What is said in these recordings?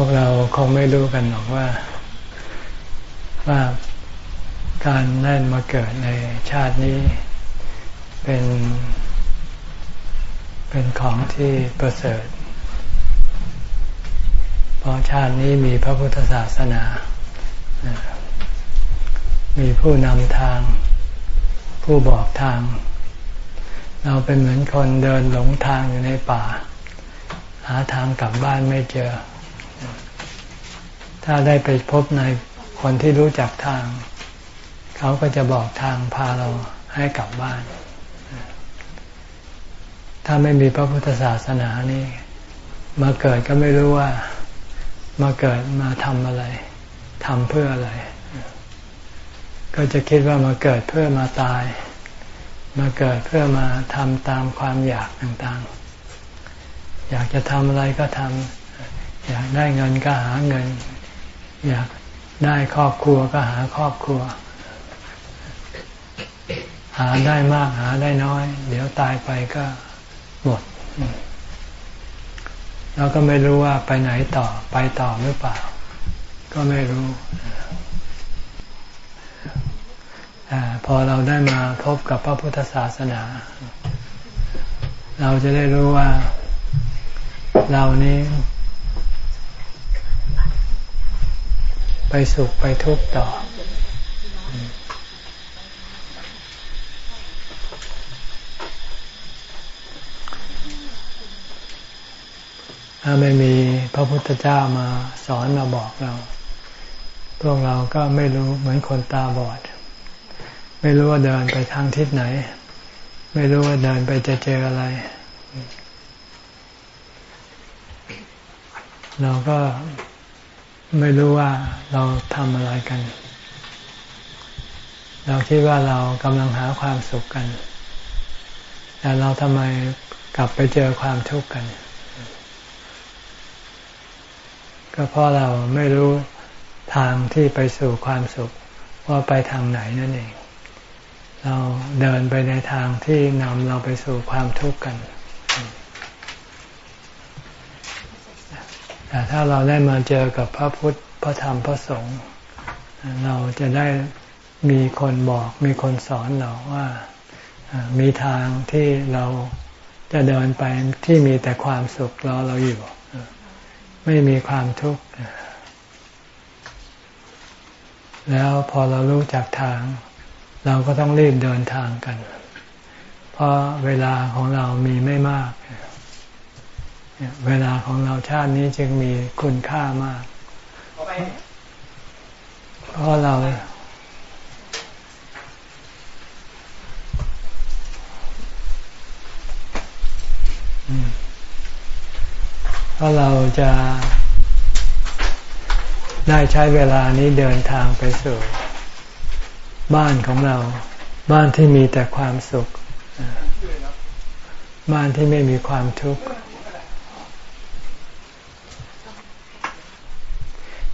วกเราคงไม่รู้กันหรอกว่า ว่าการแน่นมาเกิดในชาตินี้เป็น เป็นของที่ประเสริฐ เพราะชาตินี้มีพระพุทธศาสนา มีผู้นำทาง ผู้บอกทาง เราเป็นเหมือนคนเดินหลงทางอยู่ในป่า หาทางกลับบ้านไม่เจอ ถ้าได้ไปพบในคนที่รู้จักทาง เขาก็จะบอกทางพาเราให้กลับบ้าน ถ้าไม่มีพระพุทธศาสนานี่มาเกิดก็ไม่รู้ว่ามาเกิดมาทำอะไรทำเพื่ออะไร ก็จะคิดว่ามาเกิดเพื่อมาตาย มาเกิดเพื่อมาทำตามความอยากต่างๆ อยากจะทำอะไรก็ทำอยากได้เงินก็หาเงิน อยากได้ครอบครัวก็หาครอบครัว หาได้มากหาได้น้อย เดี๋ยวตายไปก็หมดแล้วก็ไม่รู้ว่าไปไหนต่อไปต่อหรือเปล่า ก็ไม่รู้อพอเราได้มาพบกับพระพุทธศาสนา เราจะได้รู้ว่าเรานี้ไป สุขไปทุกข์ต่อ ถ้าไม่มีพระพุทธเจ้ามาสอนมาบอกเรา พวกเราก็ไม่รู้เหมือนคนตาบอด ไม่รู้ว่าเดินไปทางทิศไหน ไม่รู้ว่าเดินไปจะเจออะไรเราก็ ไม่รู้ว่าเราทำอะไรกัน เราคิดว่าเรากำลังหาความสุขกัน แต่เราทำไมกลับไปเจอความทุกข์กัน ก็เพราะเราไม่รู้ทางที่ไปสู่ความสุขว่าไปทางไหนนั่นเอง เราเดินไปในทางที่นำเราไปสู่ความทุกข์กัน แต่ถ้าเราได้มาเจอกับพระพุทธ พระธรรม พระสงฆ์ เราจะได้มีคนบอก มีคนสอนเราว่า มีทางที่เราจะเดินไปที่มีแต่ความสุขรอเราอยู่ ไม่มีความทุกข์ แล้วพอเรารู้จักทาง เราก็ต้องรีบเดินทางกัน เพราะเวลาของเรามีไม่มากเเวลาของเราชาตินี้จึงมีคุณค่ามาก เพราะเรา เพราะเราจะได้ใช้เวลานี้เดินทางไปสู่บ้านของเรา บ้านที่มีแต่ความสุข บ้านที่ไม่มีความทุกข์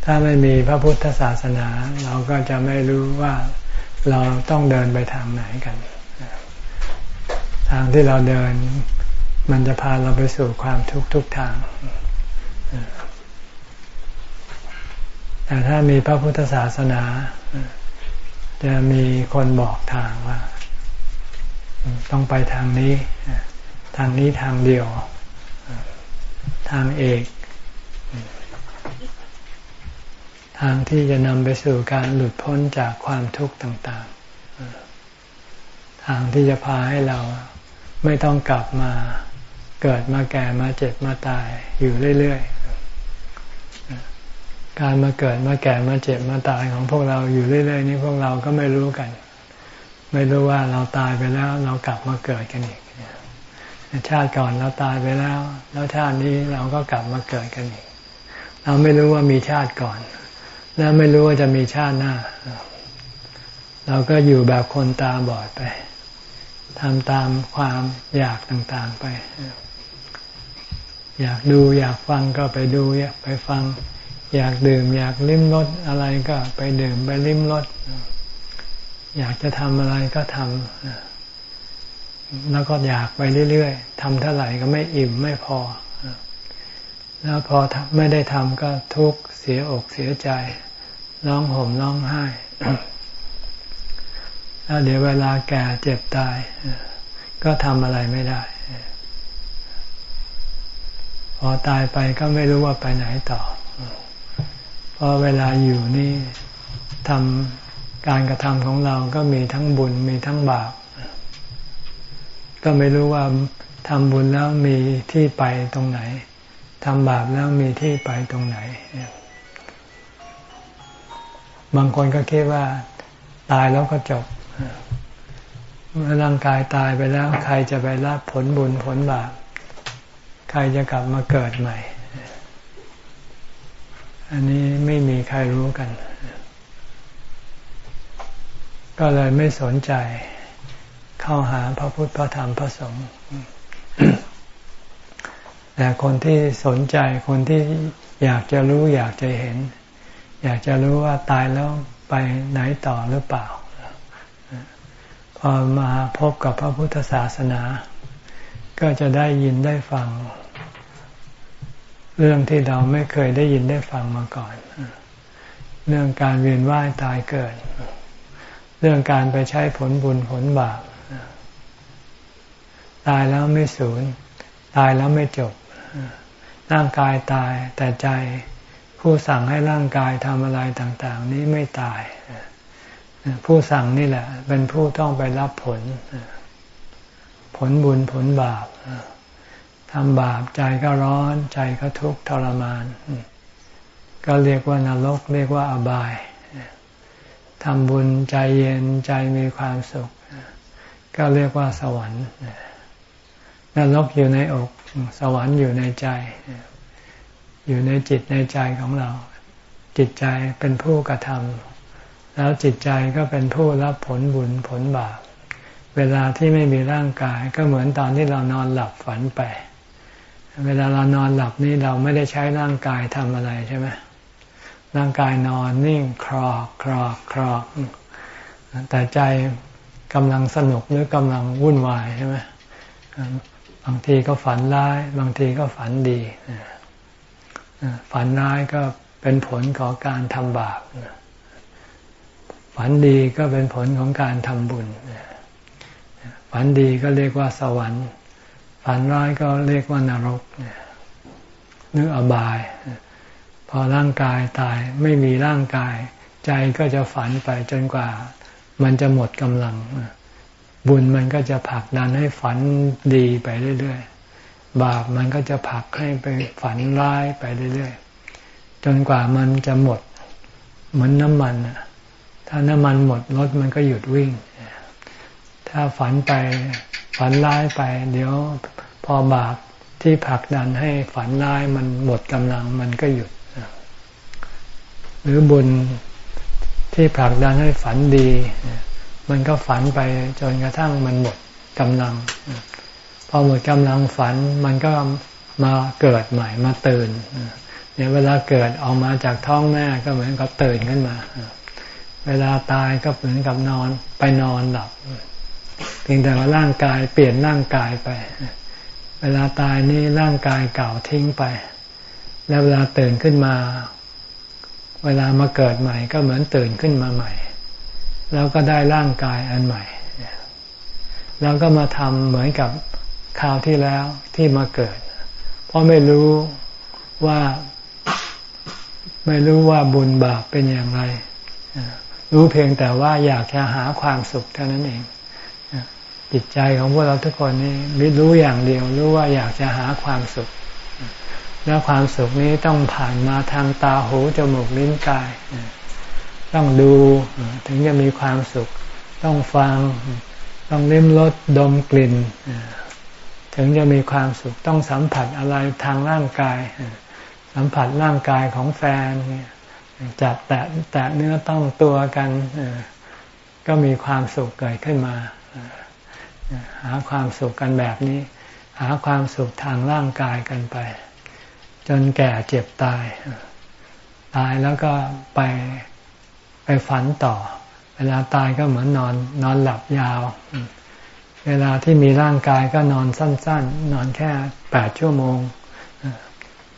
ถ้าไม่มีพระพุทธศาสนา เราก็จะไม่รู้ว่าเราต้องเดินไปทางไหนกัน ทางที่เราเดิน มันจะพาเราไปสู่ความทุกข์ทุกทาง แต่ถ้ามีพระพุทธศาสนา จะมีคนบอกทางว่า ต้องไปทางนี้ ทางนี้ทางเดียว ทางเอก ทางที่จะนำไปสู่การหลุดพ้นจากความทุกข์ต่างๆ ทางที่จะพาให้เราไม่ต้องกลับมาเกิดมาแก่มาเจ็บมาตายอยู่เรื่อยๆ การมาเกิดมาแก่มาเจ็บมาตายของพวกเราอยู่เรื่อยๆนี้พวกเราก็ไม่รู้กัน ไม่รู้ว่าเราตายไปแล้วเรากลับมาเกิดกันอีกชาติก่อนเราตายไปแล้ว แล้วชาตินี้เราก็กลับมาเกิดกันอีก เราไม่รู้ว่ามีชาติก่อน แล้วไม่รู้ว่าจะมีชาติหน้า เราก็อยู่แบบคนตาบอดไปทำตามความอยากต่างๆไป อยากดูอยากฟังก็ไปดูไปฟัง อยากดื่ม อยากลิ้มรสอะไรก็ไปดื่มไปลิ้มรสอยากจะทำอะไรก็ทำแล้วก็อยากไปเรื่อยๆทำเท่าไหร่ก็ไม่อิ่มไม่พอ แล้วพอไม่ได้ทำก็ทุกข์เสียอกเสียใจ ร้องห่มร้องไห้แล้วเดี๋ยวเวลาแก่เจ็บตาย ก็ทำอะไรไม่ได้ พอตายไปก็ไม่รู้ว่าไปไหนต่อเพราะเวลาอยู่นี่ทำการกระทำของเราก็มีทั้งบุญมีทั้งบาปก็ไม่รู้ว่าทำบุญแล้วมีที่ไปตรงไหน ทำบาปแล้วมีที่ไปตรงไหน บางคนก็คิดว่าตายแล้วก็จบ เมื่อร่างกายตายไปแล้ว ใครจะไปรับผลบุญผลบาป ใครจะกลับมาเกิดใหม่ อันนี้ไม่มีใครรู้กัน ก็เลยไม่สนใจเข้าหาพระพุทธพระธรรมพระสงฆ์ แต่คนที่สนใจคนที่อยากจะรู้อยากจะเห็น อยากจะรู้ว่าตายแล้วไปไหนต่อหรือเปล่า พอมาพบกับพระพุทธศาสนา ก็จะได้ยินได้ฟัง เรื่องที่เราไม่เคยได้ยินได้ฟังมาก่อน เรื่องการเวียนว่ายตายเกิด เรื่องการไปใช้ผลบุญผลบาปตายแล้วไม่สูญตายแล้วไม่จบ ร่างกายตายแต่ใจผู้สั่งให้ร่างกายทำอะไรต่าง ๆ นี้ไม่ตาย ผู้สั่งนี่แหละ เป็นผู้ต้องไปรับผล ผลบุญผลบาปทำบาปใจก็ร้อน ใจก็ทุกข์ทรมาน ก็เรียกว่านรกเรียกว่าอบายทำบุญใจเย็นใจมีความสุข ก็เรียกว่าสวรรค์นรกอยู่ในอก สวรรค์อยู่ในใจ อยู่ในจิตในใจของเรา จิตใจเป็นผู้กระทำแล้วจิตใจก็เป็นผู้รับผลบุญผลบาปเวลาที่ไม่มีร่างกายก็เหมือนตอนที่เรานอนหลับฝันไป เวลาเรานอนหลับนี่เราไม่ได้ใช้ร่างกายทำอะไรใช่ไหมร่างกายนอนนิ่งครอกครอกครอกแต่ใจกำลังสนุกหรือกำลังวุ่นวายใช่ไหม บางทีก็ฝันร้าย บางทีก็ฝันดีฝันร้ายก็เป็นผลของการทำบาปฝันดีก็เป็นผลของการทำบุญฝันดีก็เรียกว่าสวรรค์ ฝันร้ายก็เรียกว่านรกนึกอบาย พอร่างกายตายไม่มีร่างกาย ใจก็จะฝันไปจนกว่า มันจะหมดกำลัง บุญมันก็จะผลักดันให้ฝันดีไปเรื่อยๆ บาปมันก็จะผลักให้ไปฝันร้ายไปเรื่อยๆ จนกว่ามันจะหมด เหมือนน้ำมันถ้าน้ำมันหมดรถมันก็หยุดวิ่ง ถ้าฝันไปฝันร้ายไป เดี๋ยวพอบาปที่ผลักดันให้ฝันร้ายมันหมดกำลังมันก็หยุด หรือบุญที่ผลักดันให้ฝันดี มันก็ฝันไปจนกระทั่งมันหมดกำลัง พอหมดกำลังฝันมันก็มาเกิดใหม่มาตื่นเนี่ยเวลาเกิดออกมาจากท้องแม่ก็เหมือนกับตื่นขึ้นมา เวลาตายก็เหมือนกับนอนไปนอนหลับเพียงแต่ว่าร่างกายเปลี่ยนร่างกายไป เวลาตายนี่ร่างกายเก่าทิ้งไป แล้วเวลาตื่นขึ้นมา เวลามาเกิดใหม่ก็เหมือนตื่นขึ้นมาใหม่ แล้วก็ได้ร่างกายอันใหม่ แล้วก็มาทำเหมือนกับคราวที่แล้วที่มาเกิด เพราะไม่รู้ว่าไม่รู้ว่าบุญบาปเป็นอย่างไร รู้เพียงแต่ว่าอยากจะหาความสุขเท่านั้นเอง จิตใจของพวกเราทุกคนนี่มิรู้อย่างเดียวรู้ว่าอยากจะหาความสุข แล้วความสุขนี้ต้องผ่านมาทางตาหูจมูกลิ้นกาย ต้องดู ถึงจะมีความสุข ต้องฟัง ต้องลิ้มรสดมกลิ่น ถึงจะมีความสุข ต้องสัมผัสอะไรทางร่างกาย สัมผัสร่างกายของแฟน จับแตะแตะเนื้อต้องตัวกัน ก็มีความสุขเกิดขึ้นมา หาความสุขกันแบบนี้ หาความสุขทางร่างกายกันไป จนแก่เจ็บตาย ตายแล้วก็ไป ไปฝันต่อ เวลาตายก็เหมือนนอนนอนหลับยาว เวลาที่มีร่างกายก็นอนสั้น ๆ นอนแค่แปดชั่วโมง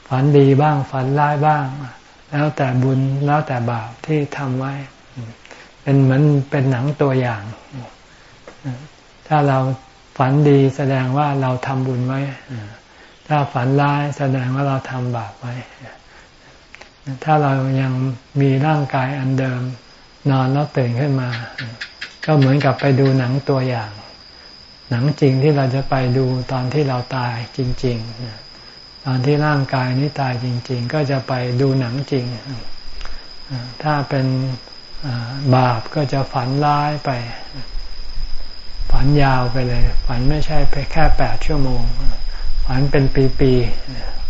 ฝัฝันดีบ้างฝันร้ายบ้าง แล้วแต่บุญแล้วแต่บาปที่ทำไว้ เป็นเหมือนเป็นหนังตัวอย่าง ถ้าเราฝันดีแสดงว่าเราทำบุญไว้ ถ้าฝันร้ายแสดงว่าเราทำบาปไว้ ถ้าเรายังมีร่างกายอันเดิม นอนแล้วตื่นขึ้นมา ก็เหมือนกับไปดูหนังตัวอย่าง หนังจริงที่เราจะไปดูตอนที่เราตายจริงๆตอนที่ร่างกายนี้ตายจริง ๆ ก็จะไปดูหนังจริง ถ้าเป็นบาปก็จะฝันร้ายไป ฝันยาวไปเลย ฝันไม่ใช่แค่แปดชั่วโมง ฝันเป็นปีๆ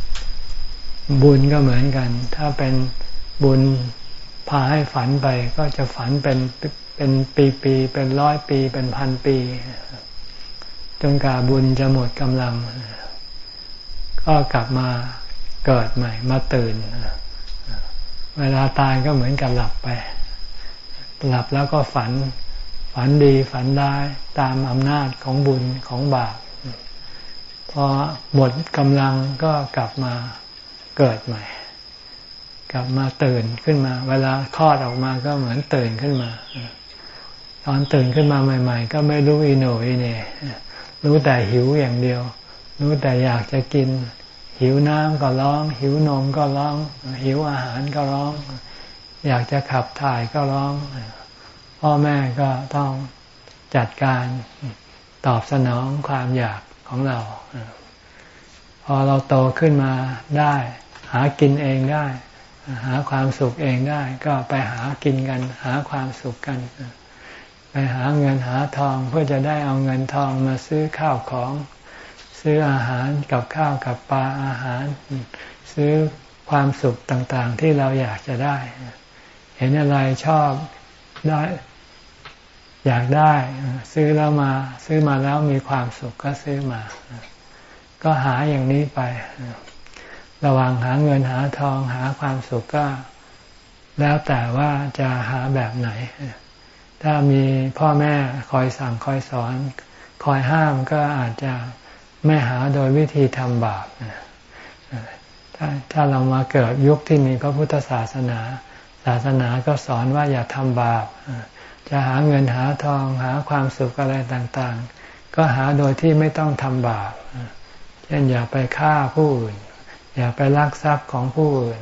บุญก็เหมือนกัน ถ้าเป็นบุญพาให้ฝันไป ก็จะฝันเป็นเป็นปีๆเป็นร้อยปี เป็นพันปี จนกว่าบุญจะหมดกำลัง ก็กลับมาเกิดใหม่ มาตื่น เวลาตายก็เหมือนกับหลับไป หลับแล้วก็ฝัน ฝันดีฝันได้ตามอำนาจของบุญของบาปพอหมดกำลังก็กลับมา เกิดใหม่ กลับมาตื่นขึ้นมา เวลาคลอดออกมาก็เหมือนตื่นขึ้นมา ตอนตื่นขึ้นมาใหม่ ๆ ก็ไม่รู้อีโนอีเนรู้แต่หิวอย่างเดียว รู้แต่อยากจะกิน หิวน้ำก็ร้อง หิวนมก็ร้อง หิวอาหารก็ร้อง อยากจะขับถ่ายก็ร้อง พ่อแม่ก็ต้องจัดการตอบสนองความอยากของเรา พอเราโตขึ้นมาได้ หากินเองได้ หาความสุขเองได้ ก็ไปหากินกัน หาความสุขกัน ไปหาเงินหาทองเพื่อจะได้เอาเงินทองมาซื้อข้าวของ ซื้ออาหารกับข้าวกับปลาอาหาร ซื้อความสุขต่างๆ ที่เราอยากจะได้ เห็นอะไรชอบได้อยากได้ ซื้อแล้วมา ซื้อมาแล้วมีความสุขก็ซื้อมา ก็หาอย่างนี้ไป ระหว่างหาเงินหาทองหาความสุขก็ แล้วแต่ว่าจะหาแบบไหน ถ้ามีพ่อแม่คอยสั่งคอยสอน คอยห้ามก็อาจจะไม่หาโดยวิธีทำบาปถ้าถ้าเรามาเกิดยุคที่มีพระพุทธศาสนา ศาสนาก็สอนว่าอย่าทำบาปจะหาเงินหาทองหาความสุขอะไรต่างๆ ก็หาโดยที่ไม่ต้องทำบาป เช่นอย่าไปฆ่าผู้อื่น อย่าไปลักทรัพย์ของผู้อื่น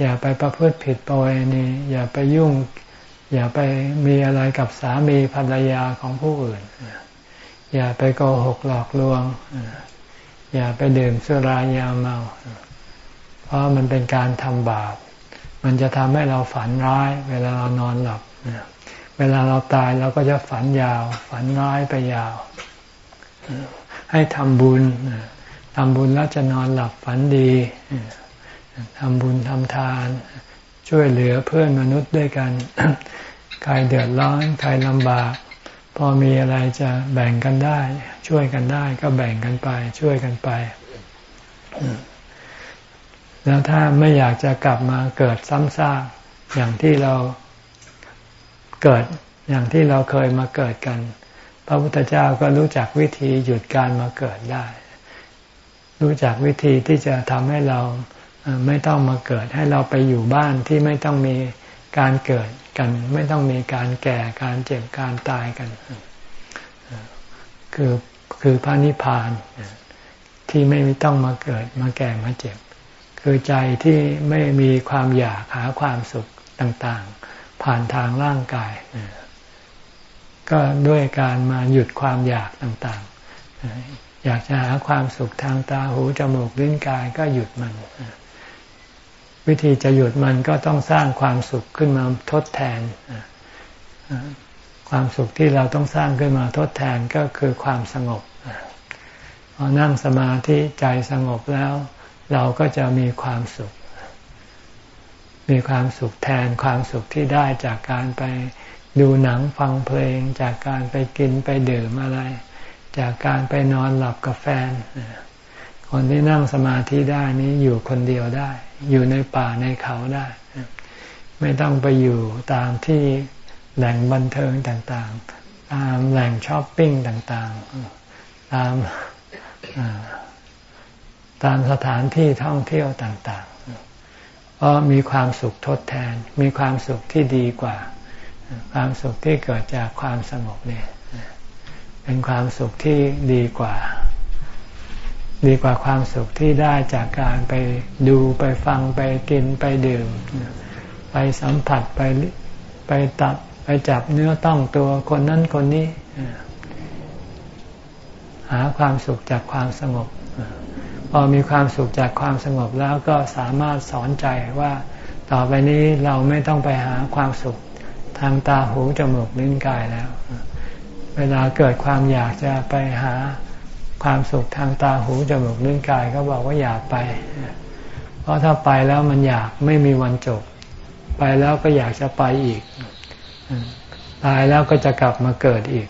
อย่าไปประพฤติผิดประเวณีอย่าไปยุ่ง อย่าไปมีอะไรกับสามีภรรยาของผู้อื่น อย่าไปโกหกหลอกลวง อย่าไปดื่มสุรายาเมา เพราะมันเป็นการทำบาป มันจะทำให้เราฝันร้าย เวลาเรานอนหลับ เวลาเราตายเราก็จะฝันยาว ฝันน้อยไปยาว ให้ทำบุญ ทำบุญแล้วจะนอนหลับฝันดีทำบุญทำทาน ช่วยเหลือเพื่อนมนุษย์ด้วยกัน ใครเดือดร้อน ใครลำบาก พอมีอะไรจะแบ่งกันได้ ช่วยกันได้ก็แบ่งกันไป ช่วยกันไป แล้วถ้าไม่อยากจะกลับมาเกิดซ้ำซากอย่างที่เราเกิดอย่างที่เราเคยมาเกิดกัน พระพุทธเจ้าก็รู้จักวิธีหยุดการมาเกิดได้ รู้จักวิธีที่จะทำให้เราไม่ต้องมาเกิด ให้เราไปอยู่บ้านที่ไม่ต้องมีการเกิดกัน ไม่ต้องมีการแก่การเจ็บการตายกัน คือคือพระนิพพานที่ไม่ต้องมาเกิดมาแก่มาเจ็บ คือใจที่ไม่มีความอยากหาความสุขต่างๆ ผ่านทางร่างกาย ก็ด้วยการมาหยุดความอยากต่างๆ อยากจะหาความสุขทางตาหูจมูกลิ้นกายก็หยุดมัน วิธีจะหยุดมันก็ต้องสร้างความสุขขึ้นมาทดแทน ความสุขที่เราต้องสร้างขึ้นมาทดแทนก็คือความสงบพอนั่งสมาธิใจสงบแล้ว เราก็จะมีความสุข มีความสุขแทนความสุขที่ได้จากการไปดูหนังฟังเพลงจากการไปกินไปดื่มอะไร จากการไปนอนหลับกับแฟน คนที่นั่งสมาธิได้นี้อยู่คนเดียวได้ อยู่ในป่าในเขาได้ ไม่ต้องไปอยู่ตามที่แหล่งบันเทิงต่างๆ ตามแหล่งช้อปปิ้งต่างๆ ตามตามสถานที่ท่องเที่ยวต่างๆ เพราะมีความสุขทดแทน มีความสุขที่ดีกว่า ความสุขที่เกิดจากความสงบเนี่ย เป็นความสุขที่ดีกว่า ดีกว่าความสุขที่ได้จากการไปดูไปฟังไปกินไปดื่ม ไปสัมผัสไปไปตัดไปจับเนื้อต้องตัวคนนั้นคนนี้ หาความสุขจากความสงบพอมีความสุขจากความสงบแล้วก็สามารถสอนใจว่า ต่อไปนี้เราไม่ต้องไปหาความสุขทางตาหูจมูกลิ้นกายแล้ว เวลาเกิดความอยากจะไปหาความสุขทางตาหูจมูกลิ้นกายก็บอกว่าอย่าไป เพราะถ้าไปแล้วมันอยากไม่มีวันจบ ไปแล้วก็อยากจะไปอีก ตายแล้วก็จะกลับมาเกิดอีก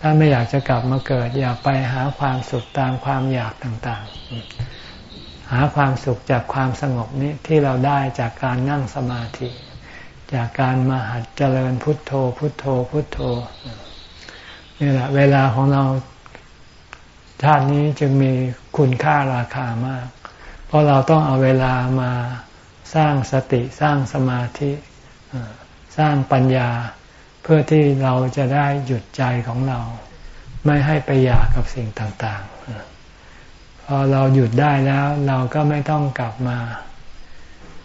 ถ้าไม่อยากจะกลับมาเกิด อย่าไปหาความสุขตามความอยากต่างๆ หาความสุขจากความสงบนี้ที่เราได้จากการนั่งสมาธิ จากการมาหัดเจริญพุทโธ พุทโธ พุทโธนี่แหละเวลาของเราชาตินี้จึงมีคุณค่าราคามาก เพราะเราต้องเอาเวลามาสร้างสติสร้างสมาธิสร้างปัญญา เพื่อที่เราจะได้หยุดใจของเรา ไม่ให้ไปอยากกับสิ่งต่างๆ พอเราหยุดได้แล้วเราก็ไม่ต้องกลับมา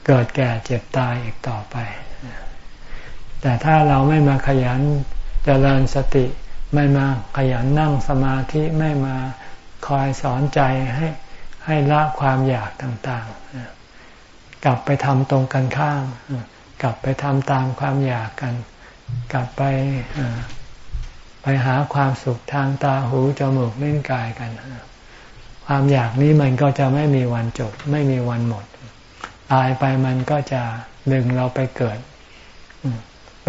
เกิดแก่เจ็บตายอีกต่อไป แต่ถ้าเราไม่มาขยันเจริญสติ ไม่มาขยันนั่งสมาธิไม่มาคอยสอนใจให้ให้ละความอยากต่างๆ กลับไปทำตรงกันข้าม กลับไปทำตามความอยากกัน กลับไปไปหาความสุขทางตาหูจมูกลิ้นกายกันความอยากนี้มันก็จะไม่มีวันจบ ไม่มีวันหมด ตายไปมันก็จะดึงเราไปเกิด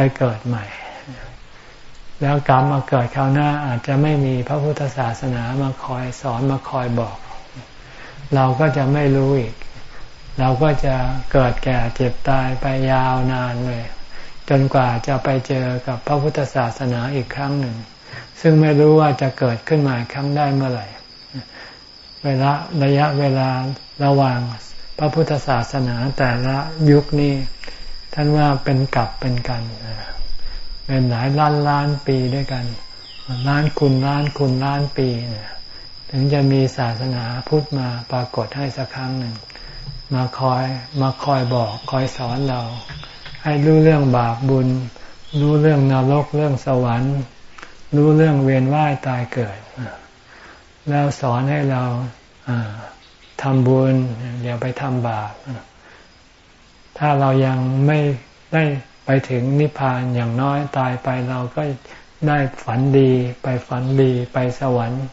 ไปเกิดใหม่ แล้วกรรมมาเกิดคราวหน้าอาจจะไม่มีพระพุทธศาสนามาคอยสอนมาคอยบอก เราก็จะไม่รู้อีก เราก็จะเกิดแก่เจ็บตายไปยาวนานเลย จนกว่าจะไปเจอกับพระพุทธศาสนาอีกครั้งหนึ่ง ซึ่งไม่รู้ว่าจะเกิดขึ้นมาครั้งได้เมื่อไหร่เวลาระยะเวลาระหว่างพระพุทธศาสนาแต่ละยุคนี้ ท่านว่าเป็นกลับเป็นกันเป็นหลายล้านล้านปีด้วยกันล้านคุณล้านคุณล้านปีเนี่ยถึงจะมีศาสนาพุทธมาปรากฏให้สักครั้งหนึ่ง มาคอยมาคอยบอกคอยสอนเรา ให้รู้เรื่องบาปบุญ รู้เรื่องนรกเรื่องสวรรค์ รู้เรื่องเวียนว่ายตายเกิด แล้วสอนให้เราทำบุญอย่าไปทำบาป ถ้าเรายังไม่ได้ไปถึงนิพพานอย่างน้อยตายไปเราก็ได้ฝันดี ไปฝันดีไปสวรรค์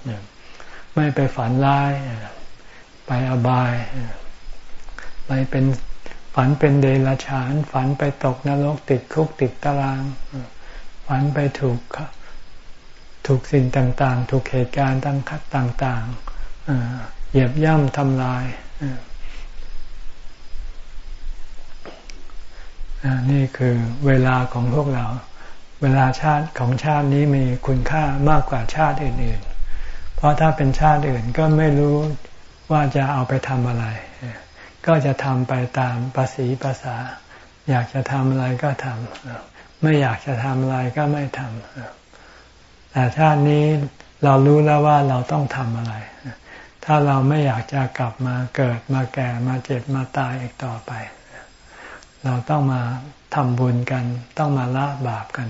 ไม่ไปฝันร้ายไปอบาย ไปเป็นฝันเป็นเดรัจฉาน ฝันไปตกนรกติดคุกติดตาราง ฝันไปถูกถูกสิ่งต่าง ๆ ถูกเหตุการณ์ต่างๆเหยียบย่ำทำลาย นี่คือเวลาของพวกเรา เวลาชาติของชาตินี้มีคุณค่ามากกว่าชาติอื่น ๆ เพราะถ้าเป็นชาติอื่นก็ไม่รู้ว่าจะเอาไปทำอะไร ก็จะทำไปตามภาษีภาษา อยากจะทำอะไรก็ทำไม่อยากจะทำอะไรก็ไม่ทำแต่ชาตินี้เรารู้แล้วว่าเราต้องทำอะไร ถ้าเราไม่อยากจะกลับมาเกิดมาแก่มาเจ็บมาตายอีกต่อไป เราต้องมาทำบุญกัน ต้องมาละบาปกัน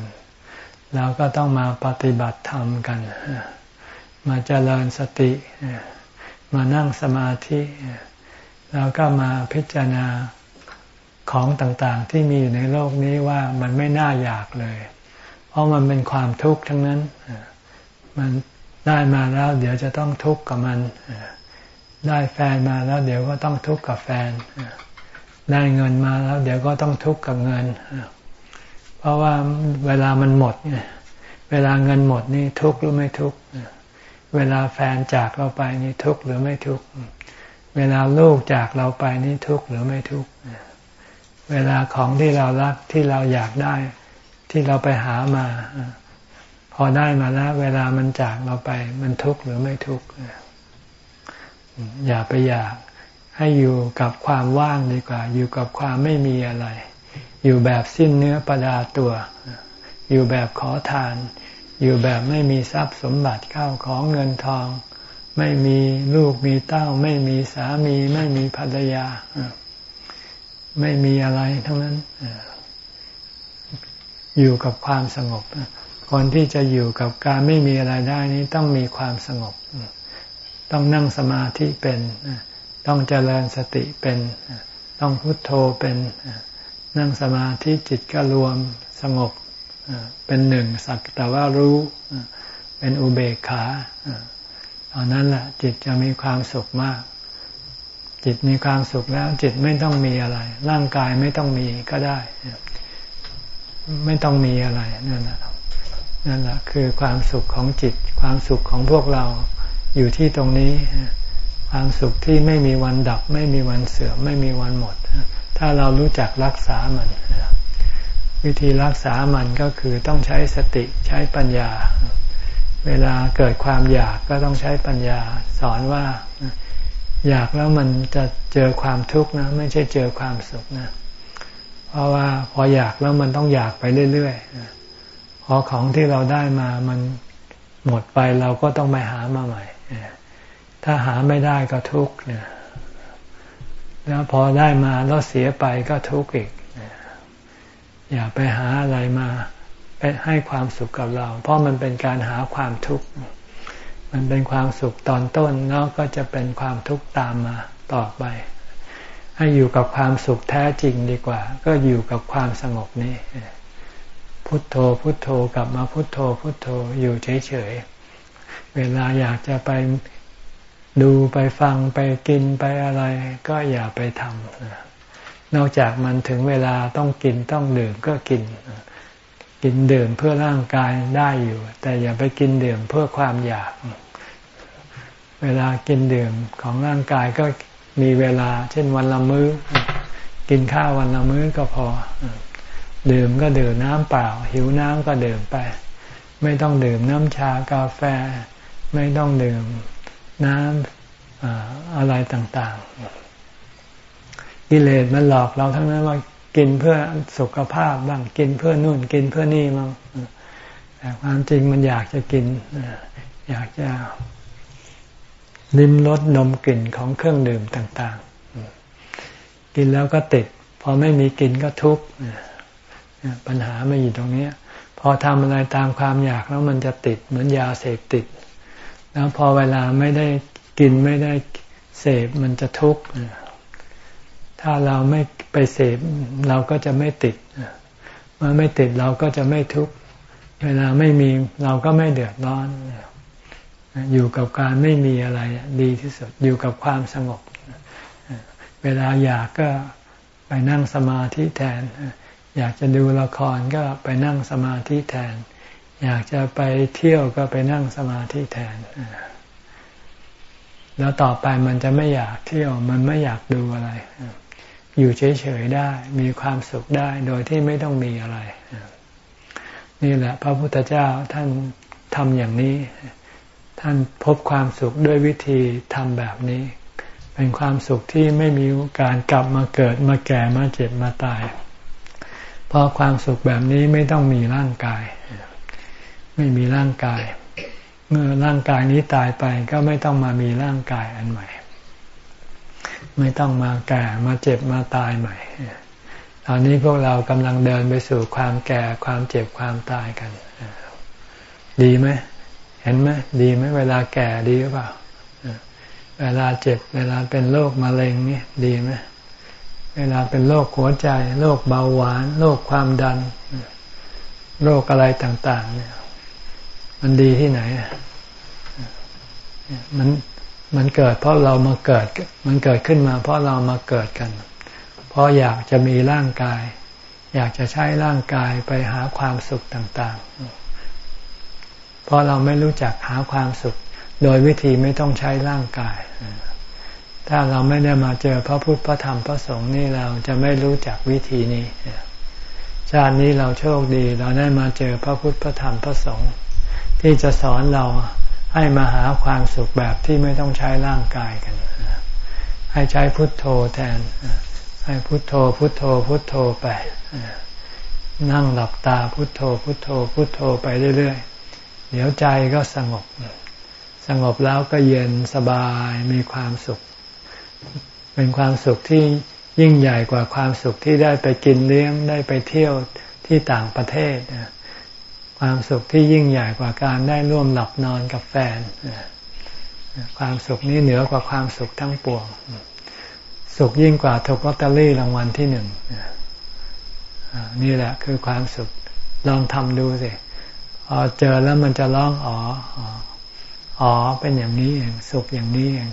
แล้วก็ต้องมาปฏิบัติธรรมกัน มาเจริญสติ มานั่งสมาธิ แล้วก็มาพิจารณาของต่างๆ ที่มีอยู่ในโลกนี้ว่ามันไม่น่าอยากเลย เพราะมันเป็นความทุกข์ทั้งนั้น มันได้มาแล้วเดี๋ยวจะต้องทุกข์กับมัน ได้แฟนมาแล้วเดี๋ยวก็ต้องทุกข์กับแฟน ได้เงินมาแล้ว เดี๋ยวก็ต้องทุกข์กับเงิน เพราะว่าเวลามันหมดเนี่ยเวลาเงินหมดนี่ทุกข์หรือไม่ทุกข์เวลาแฟนจากเราไปนี่ทุกข์หรือไม่ทุกข์เวลาลูกจากเราไปนี่ทุกข์หรือไม่ทุกข์เวลาของที่เรารักที่เราอยากได้ ที่เราไปหามา พอได้มาแล้ว เวลามันจากเราไป มันทุกข์หรือไม่ทุกข์อย่าไปอยาก ให้อยู่กับความว่างดีกว่า อยู่กับความไม่มีอะไร อยู่แบบสิ้นเนื้อประดาตัว อยู่แบบขอทาน อยู่แบบไม่มีทรัพย์สมบัติเข้าของเงินทอง ไม่มีลูกมีเต้า ไม่มีสามี ไม่มีภรรยา ไม่มีอะไรทั้งนั้น อยู่กับความสงบคนที่จะอยู่กับการไม่มีอะไรได้นี้ต้องมีความสงบ ต้องนั่งสมาธิเป็น ต้องเจริญสติเป็น ต้องพุทโธเป็น นั่งสมาธิจิตก็รวมสงบเป็นหนึ่งสักแต่ว่ารู้เป็นอุเบกขาตอนนั้นแหละจิตจะมีความสุขมาก จิตมีความสุขแล้ว จิตไม่ต้องมีอะไร ร่างกายไม่ต้องมีก็ได้ ไม่ต้องมีอะไรนั่นแหละนั่นแหละคือความสุขของจิต ความสุขของพวกเราอยู่ที่ตรงนี้ ความสุขที่ไม่มีวันดับ ไม่มีวันเสื่อมไม่มีวันหมด ถ้าเรารู้จักรักษามัน วิธีรักษามันก็คือต้องใช้สติใช้ปัญญา เวลาเกิดความอยากก็ต้องใช้ปัญญา สอนว่าอยากแล้วมันจะเจอความทุกข์นะ ไม่ใช่เจอความสุขนะ เพราะว่าพออยากแล้วมันต้องอยากไปเรื่อยๆพอของที่เราได้มามันหมดไปเราก็ต้องไปหามาใหม่ ถ้าหาไม่ได้ก็ทุกข์เนี่ยแล้วพอได้มาแล้วเสียไปก็ทุกข์อีก อย่าไปหาอะไรมาไปให้ความสุขกับเรา เพราะมันเป็นการหาความทุกข์ มันเป็นความสุขตอนต้นแล้วก็จะเป็นความทุกข์ตามมาต่อไป ให้อยู่กับความสุขแท้จริงดีกว่า ก็อยู่กับความสงบนี้พุทโธพุทโธกลับมาพุทโธพุทโธอยู่เฉยๆเวลาอยากจะไป ดูไปฟังไปกินไปอะไร ก็อย่าไปทำนอกจากมันถึงเวลาต้องกินต้องดื่มก็กิน กินดื่มเพื่อร่างกายได้อยู่ แต่อย่าไปกินดื่มเพื่อความอยาก เวลากินดื่มของร่างกายก็มีเวลา เช่นวันละมื้อ กินข้าววันละมื้อก็พอ ดื่มก็ดื่มน้ำเปล่า หิวน้ำก็ดื่มไป ไม่ต้องดื่มน้ำชากาแฟ ไม่ต้องดื่ม น้ำอะไรต่างๆ กิเลสมันหลอกเราทั้งนั้นว่ากินเพื่อสุขภาพบ้างกินเพื่อนู่นกินเพื่อนี่มั้งแต่ความจริงมันอยากจะกิน อยากจะลิ้มรสนมกลิ่นของเครื่องดื่มต่าง ๆ กินแล้วก็ติด พอไม่มีกินก็ทุกข์ปัญหาไม่อยู่ตรงนี้ พอทำอะไรตามความอยากแล้วมันจะติดเหมือนยาเสพติด แล้วพอเวลาไม่ได้กินไม่ได้เสพมันจะทุกข์ถ้าเราไม่ไปเสพเราก็จะไม่ติดเมื่อไม่ติดเราก็จะไม่ทุกข์เวลาไม่มีเราก็ไม่เดือดร้อน อยู่กับการไม่มีอะไรดีที่สุดอยู่กับความสงบ เวลาอยากก็ไปนั่งสมาธิแทน อยากจะดูละครก็ไปนั่งสมาธิแทน อยากจะไปเที่ยวก็ไปนั่งสมาธิแทน แล้วต่อไปมันจะไม่อยากเที่ยว มันไม่อยากดูอะไร อยู่เฉยๆได้ มีความสุขได้โดยที่ไม่ต้องมีอะไร นี่แหละ พระพุทธเจ้าท่านทำอย่างนี้ ท่านพบความสุขด้วยวิธีทำแบบนี้ เป็นความสุขที่ไม่มีการกลับมาเกิดมาแก่มาเจ็บมาตาย เพราะความสุขแบบนี้ไม่ต้องมีร่างกาย ไม่มีร่างกาย เมื่อร่างกายนี้ตายไปก็ไม่ต้องมามีร่างกายอันใหม่ ไม่ต้องมาแก่มาเจ็บมาตายใหม่ ตอนนี้พวกเรากำลังเดินไปสู่ความแก่ความเจ็บความตายกัน ดีไหมเห็นไหมดีไหมเวลาแก่ดีหรือเปล่าเวลาเจ็บ เวลาเป็นโรคมะเร็งนี่ดีไหมเวลาเป็นโรคหัวใจโรคเบาหวานโรคความดันโรคอะไรต่าง ๆ เนี่ย มันดีที่ไหน มันมันเกิดเพราะเรามาเกิด มันเกิดขึ้นมา เพราะเรามาเกิดกัน เพราะอยากจะมีร่างกาย อยากจะใช้ร่างกายไปหาความสุขต่างๆ เพราะเราไม่รู้จักหาความสุข โดยวิธีไม่ต้องใช้ร่างกาย ถ้าเราไม่ได้มาเจอพระพุทธพระธรรมพระสงฆ์นี่เราจะไม่รู้จักวิธีนี้ ชาตินี้เราโชคดี เราได้มาเจอพระพุทธพระธรรมพระสงฆ์ ที่จะสอนเราให้มาหาความสุขแบบที่ไม่ต้องใช้ร่างกายกัน ให้ใช้พุทโธแทน ให้พุทโธพุทโธพุทโธไป นั่งหลับตาพุทโธพุทโธพุทโธไปเรื่อยๆ เดี๋ยวใจก็สงบ สงบแล้วก็เย็นสบายมีความสุข เป็นความสุขที่ยิ่งใหญ่กว่าความสุขที่ได้ไปกินเลี้ยงได้ไปเที่ยวที่ต่างประเทศ ความสุขที่ยิ่งใหญ่กว่าการได้ร่วมหลับนอนกับแฟน ความสุขนี้เหนือกว่าความสุขทั้งปวง สุขยิ่งกว่าถูกลอตเตอรี่รางวัลที่หนึ่งนี่แหละคือความสุขลองทำดูสิพอเจอแล้วมันจะร้องอ๋ออ๋อเป็นอย่างนี้เองสุขอย่างนี้เอง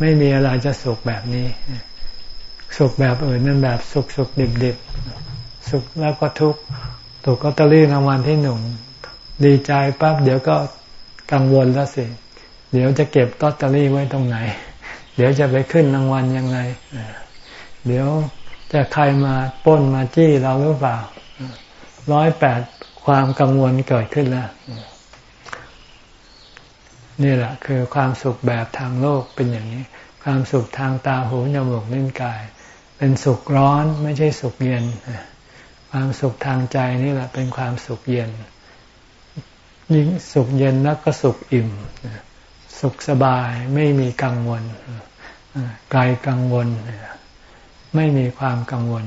ไม่มีอะไรจะสุขแบบนี้ สุขแบบอื่นนั่นแบบสุขสุขดิบดิบสุขแล้วก็ทุกข์ ถูกก็ตอรี่รางวัลที่หนึ่งดีใจปั๊บเดี๋ยวก็กังวลแล้วสิ เดี๋ยวจะเก็บลอตเตอรี่ไว้ตรงไหน เดี๋ยวจะไปขึ้นรางวัลยังไงเดี๋ยวจะใครมาป้นมาจี้เราหรือเปล่าร้อยแปดความกังวลเกิดขึ้นแล้วนี่แหละคือความสุขแบบทางโลกเป็นอย่างนี้ ความสุขทางตาหูจมูกลิ้นกาย เป็นสุขร้อนไม่ใช่สุขเย็น ความสุขทางใจนี่แหละเป็นความสุขเย็น ยิ่งสุขเย็นแล้วก็สุขอิ่ม สุขสบายไม่มีกังวลไกลกังวล ไม่มีความกังวล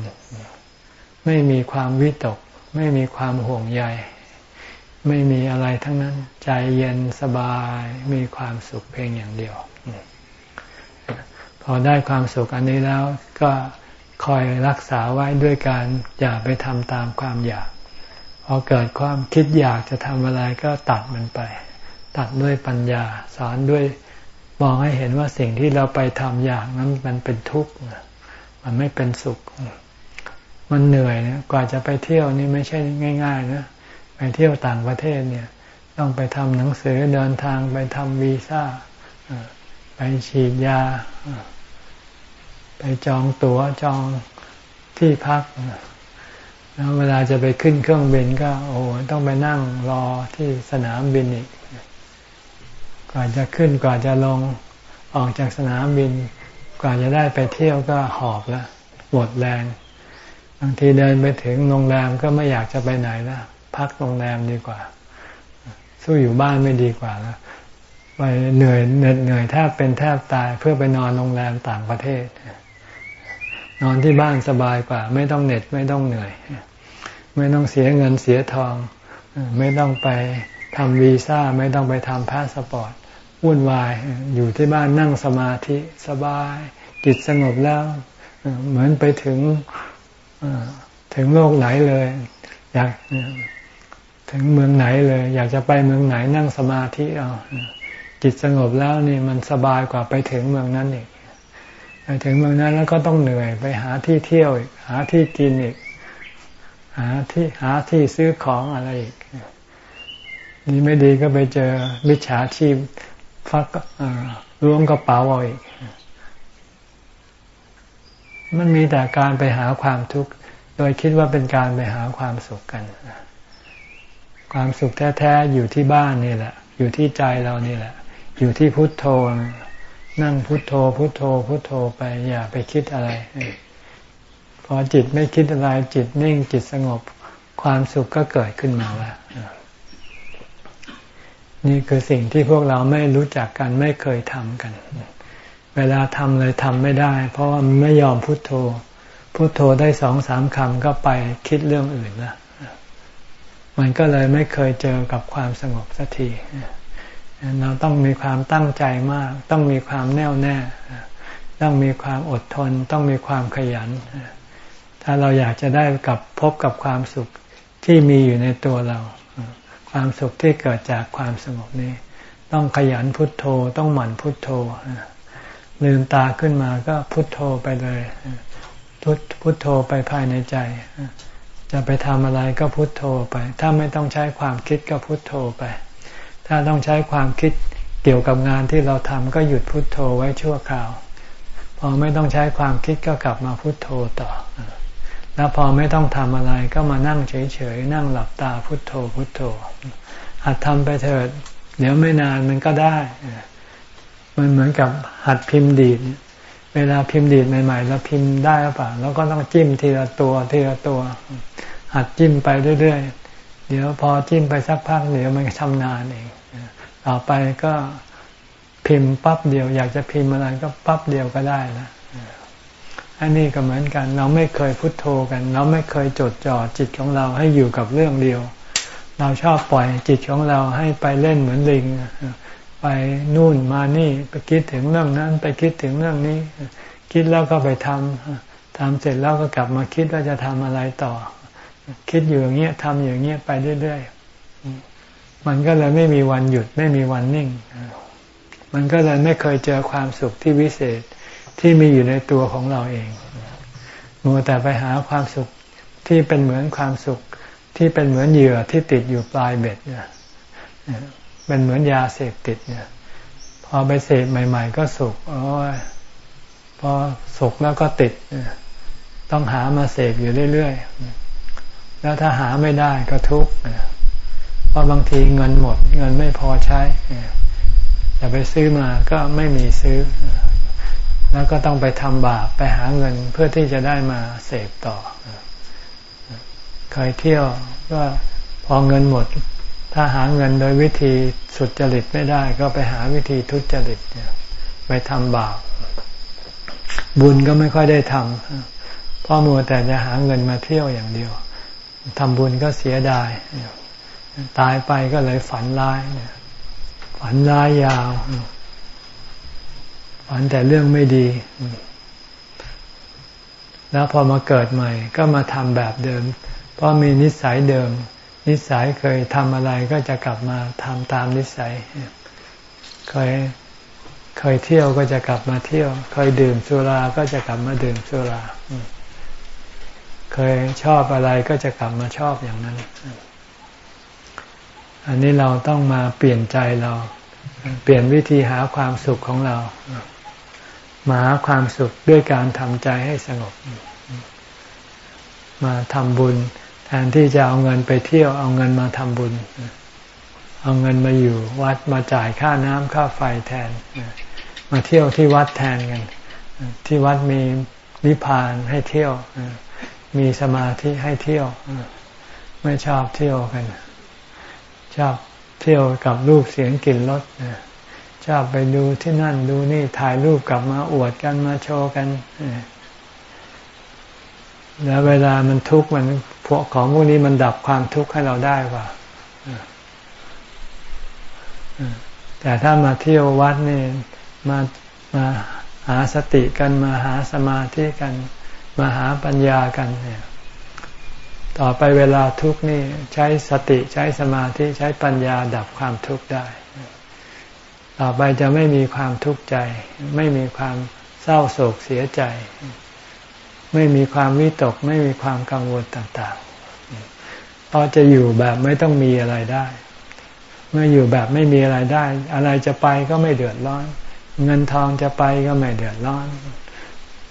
ไม่มีความวิตก ไม่มีความห่วงใย ไม่มีอะไรทั้งนั้น ใจเย็นสบายมีความสุขเพียงอย่างเดียว พอได้ความสุขอันนี้แล้วก็ คอยรักษาไว้ด้วยการอย่าไปทำตามความอยากพอเกิดความคิดอยากจะทำอะไรก็ตัดมันไป ตัดด้วยปัญญา สอนด้วยมองให้เห็นว่าสิ่งที่เราไปทำอยากนั้นมันเป็นทุกข์มันไม่เป็นสุข มันเหนื่อยนะกว่าจะไปเที่ยวนี่ไม่ใช่ง่าย ๆ นะไปเที่ยวต่างประเทศเนี่ย ต้องไปทำหนังสือเดินทางไปทำวีซ่าไปฉีดยา ไปจองตัว๋วจองที่พักแล้วเวลาจะไปขึ้นเครื่องบินก็ โอ้ต้องไปนั่งรอที่สนามบินอีกกว่าจะขึ้นกว่าจะลงออกจากสนามบิน กว่าจะได้ไปเที่ยวก็หอบแล้วหมดแรง บางทีเดินไปถึงโรงแรมก็ไม่อยากจะไปไหนแล้วพักโรงแรมดีกว่า สู้อยู่บ้านไม่ดีกว่าแล้วไปเหนื่อยเหนื่อยเหนื่อยแทบเป็นแทบตายเพื่อไปนอนโรงแรมต่างประเทศ นอนที่บ้านสบายกว่า ไม่ต้องเหน็ดไม่ต้องเหนื่อย ไม่ต้องเสียเงินเสียทอง ไม่ต้องไปทำวีซ่า ไม่ต้องไปทำพาสปอร์ตวุ่นวายอยู่ที่บ้านนั่งสมาธิสบาย จิตสงบแล้ว เหมือนไปถึงถึงโลกไหนเลย อยากถึงเมืองไหนเลย อยากจะไปเมืองไหนนั่งสมาธิเอาจิตสงบแล้วนี่มันสบายกว่าไปถึงเมืองนั้นอีก ไปถึงเมืองนั้นแล้วก็ต้องเหนื่อยไปหาที่เที่ยวอีกหาที่กินอีก หาที่หาที่ซื้อของอะไรอีกนี่ไม่ดีก็ไปเจอมิจฉาชีพฟักล้วงกระเป๋าเอาอีก มันมีแต่การไปหาความทุกข์ โดยคิดว่าเป็นการไปหาความสุขกัน ความสุขแท้ๆอยู่ที่บ้านนี่แหละ อยู่ที่ใจเรานี่แหละ อยู่ที่พุทโธ นั่งพุทโธพุทโธพุทโธไปอย่าไปคิดอะไร พอจิตไม่คิดอะไร จิตนิ่งจิตสงบความสุขก็เกิดขึ้นมาแล้วนี่คือสิ่งที่พวกเราไม่รู้จักกันไม่เคยทำกัน เวลาทำเลยทำไม่ได้ เพราะว่าไม่ยอมพุทโธ พุทโธได้สองสามคำก็ไปคิดเรื่องอื่นละมันก็เลยไม่เคยเจอกับความสงบสักที เราต้องมีความตั้งใจมาก ต้องมีความแน่วแน่ ต้องมีความอดทน ต้องมีความขยัน ถ้าเราอยากจะได้กับพบกับความสุขที่มีอยู่ในตัวเรา ความสุขที่เกิดจากความสงบนี้ ต้องขยันพุทโธ ต้องหมั่นพุทโธ ลืมตาขึ้นมาก็พุทโธไปเลย พุทโธไปภายในใจ จะไปทำอะไรก็พุทโธไป ถ้าไม่ต้องใช้ความคิดก็พุทโธไป ถ้าต้องใช้ความคิดเกี่ยวกับงานที่เราทำก็หยุดพุดโทโธไว้ชั่วคราว พอไม่ต้องใช้ความคิดก็กลับมาพุโทโธต่อ แล้วพอไม่ต้องทำอะไรก็มานั่งเฉยๆนั่งหลับตาพุโทโธพุโทโธหัดทำไปเถิด เดี๋ยวไม่นานมันก็ได้ มันเหมือนกับหัดพิมพ์ดีดเวลาพิมพ์ดีดใหม่ๆเราพิมพ์ได้หรือเปล่าเราก็ต้องจิ้มทีละตัวทีละตัว หัดจิ้มไปเรื่อยๆเดี๋ยวพอจิ้มไปสักพักเดี๋ยวมันชำนาญเอง ต่อไปก็พิมพ์ปั๊บเดียว อยากจะพิมพ์อะไรก็ปั๊บเดียวก็ได้นะอันนี้ก็เหมือนกัน เราไม่เคยพุโทโธกัน เราไม่เคยจดจ่อจิตของเราให้อยู่กับเรื่องเดียว เราชอบปล่อยจิตของเราให้ไปเล่นเหมือนลิงไปนู่นมานี่ไปคิดถึงเรื่องนั้น ไปคิดถึงเรื่องนี้ คิดแล้วก็ไปทำทำเสร็จแล้วก็กลับมาคิดว่าจะทำอะไรต่อ คิดอยู่อย่างเงี้ยทำอย่างเงี้ยไปเรื่อยๆ มันก็เลยไม่มีวันหยุดไม่มีวันนิ่ง มันก็เลยไม่เคยเจอความสุขที่วิเศษที่มีอยู่ในตัวของเราเอง มัวแต่ไปหาความสุขที่เป็นเหมือนความสุขที่เป็นเหมือนเหยื่อที่ติดอยู่ปลายเบ็ดเนี่ยเป็นเหมือนยาเสพติดเนี่ย พอไปเสพใหม่ ๆ ก็สุขโอ้ยพอสุขแล้วก็ติด ต้องหามาเสพอยู่เรื่อยๆ แล้วถ้าหาไม่ได้ก็ทุกข์ ราะบางทีเงินหมด เงินไม่พอใช้จะไปซื้อมาก็ไม่มีซื้อ แล้วก็ต้องไปทำบาปไปหาเงินเพื่อที่จะได้มาเสพต่อเคยเที่ยวก็พอเงินหมด ถ้าหาเงินโดยวิธีสุดจริตไม่ได้ ก็ไปหาวิธีทุจริตไปทำบาปบุญก็ไม่ค่อยได้ทำเพราะมัวแต่จะหาเงินมาเที่ยวอย่างเดียวทำบุญก็เสียดาย ตายไปก็เลยฝันร้ายฝันร้ายยาว ฝันแต่เรื่องไม่ดี แล้วพอมาเกิดใหม่ ก็มาทำแบบเดิม เพราะมีนิสัยเดิม นิสัยเคยทำอะไรก็จะกลับมาทำตามนิสัย เคยเคยเที่ยวก็จะกลับมาเที่ยว เคยดื่มสุรา ก็จะกลับมาดื่มสุรา เคยชอบอะไรก็จะกลับมาชอบอย่างนั้น อันนี้เราต้องมาเปลี่ยนใจเรา เปลี่ยนวิธีหาความสุขของเรา มาหาความสุขด้วยการทำใจให้สงบ มาทำบุญ แทนที่จะเอาเงินไปเที่ยวเอาเงินมาทำบุญ เอาเงินมาอยู่วัดมาจ่ายค่าน้ำค่าไฟแทน มาเที่ยวที่วัดแทนกัน ที่วัดมีนิพพานให้เที่ยว มีสมาธิให้เที่ยว ไม่ชอบเที่ยวกัน ชอบเที่ยวกับรูปเสียงกลิ่นรสชอบไปดูที่นั่นดูนี่ถ่ายรูปกลับมาอวดกันมาโชว์กันแล้วเวลามันทุกข์มันพวกของพวกนี้มันดับความทุกข์ให้เราได้ป่ะแต่ถ้ามาเที่ยววัดนี่มามาหาสติกันมาหาสมาธิกัน มาหาปัญญากันเนี่ย ต่อไปเวลาทุกข์นี่ใช้สติใช้สมาธิใช้ปัญญาดับความทุกข์ได้ ต่อไปจะไม่มีความทุกข์ใจ ไม่มีความเศร้าโศกเสียใจ ไม่มีความวิตก ไม่มีความกังวลต่างๆเพราะจะอยู่แบบไม่ต้องมีอะไรได้ เมื่ออยู่แบบไม่มีอะไรได้ อะไรจะไปก็ไม่เดือดร้อน เงินทองจะไปก็ไม่เดือดร้อน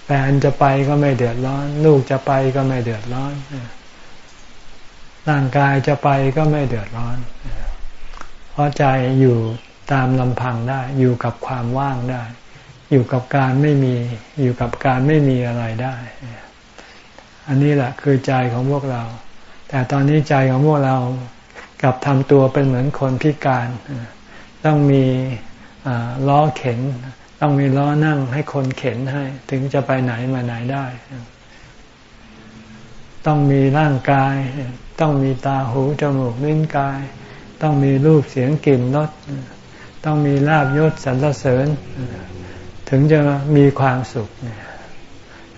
แฟนจะไปก็ไม่เดือดร้อน ลูกจะไปก็ไม่เดือดร้อน ร่างกายจะไปก็ไม่เดือดร้อน เพราะใจอยู่ตามลำพังได้ อยู่กับความว่างได้ อยู่กับการไม่มี อยู่กับการไม่มีอะไรได้ อันนี้แหละคือใจของพวกเรา แต่ตอนนี้ใจของพวกเรากับทำตัวเป็นเหมือนคนพิการ ต้องมีล้อเข็น ต้องมีล้อนั่งให้คนเข็นให้ ถึงจะไปไหนมาไหนได้ ต้องมีร่างกาย ต้องมีตาหูจมูกลิ้นกาย ต้องมีรูปเสียงกลิ่นรสต้องมีลาบยศสรรเสริญ ถึงจะมีความสุข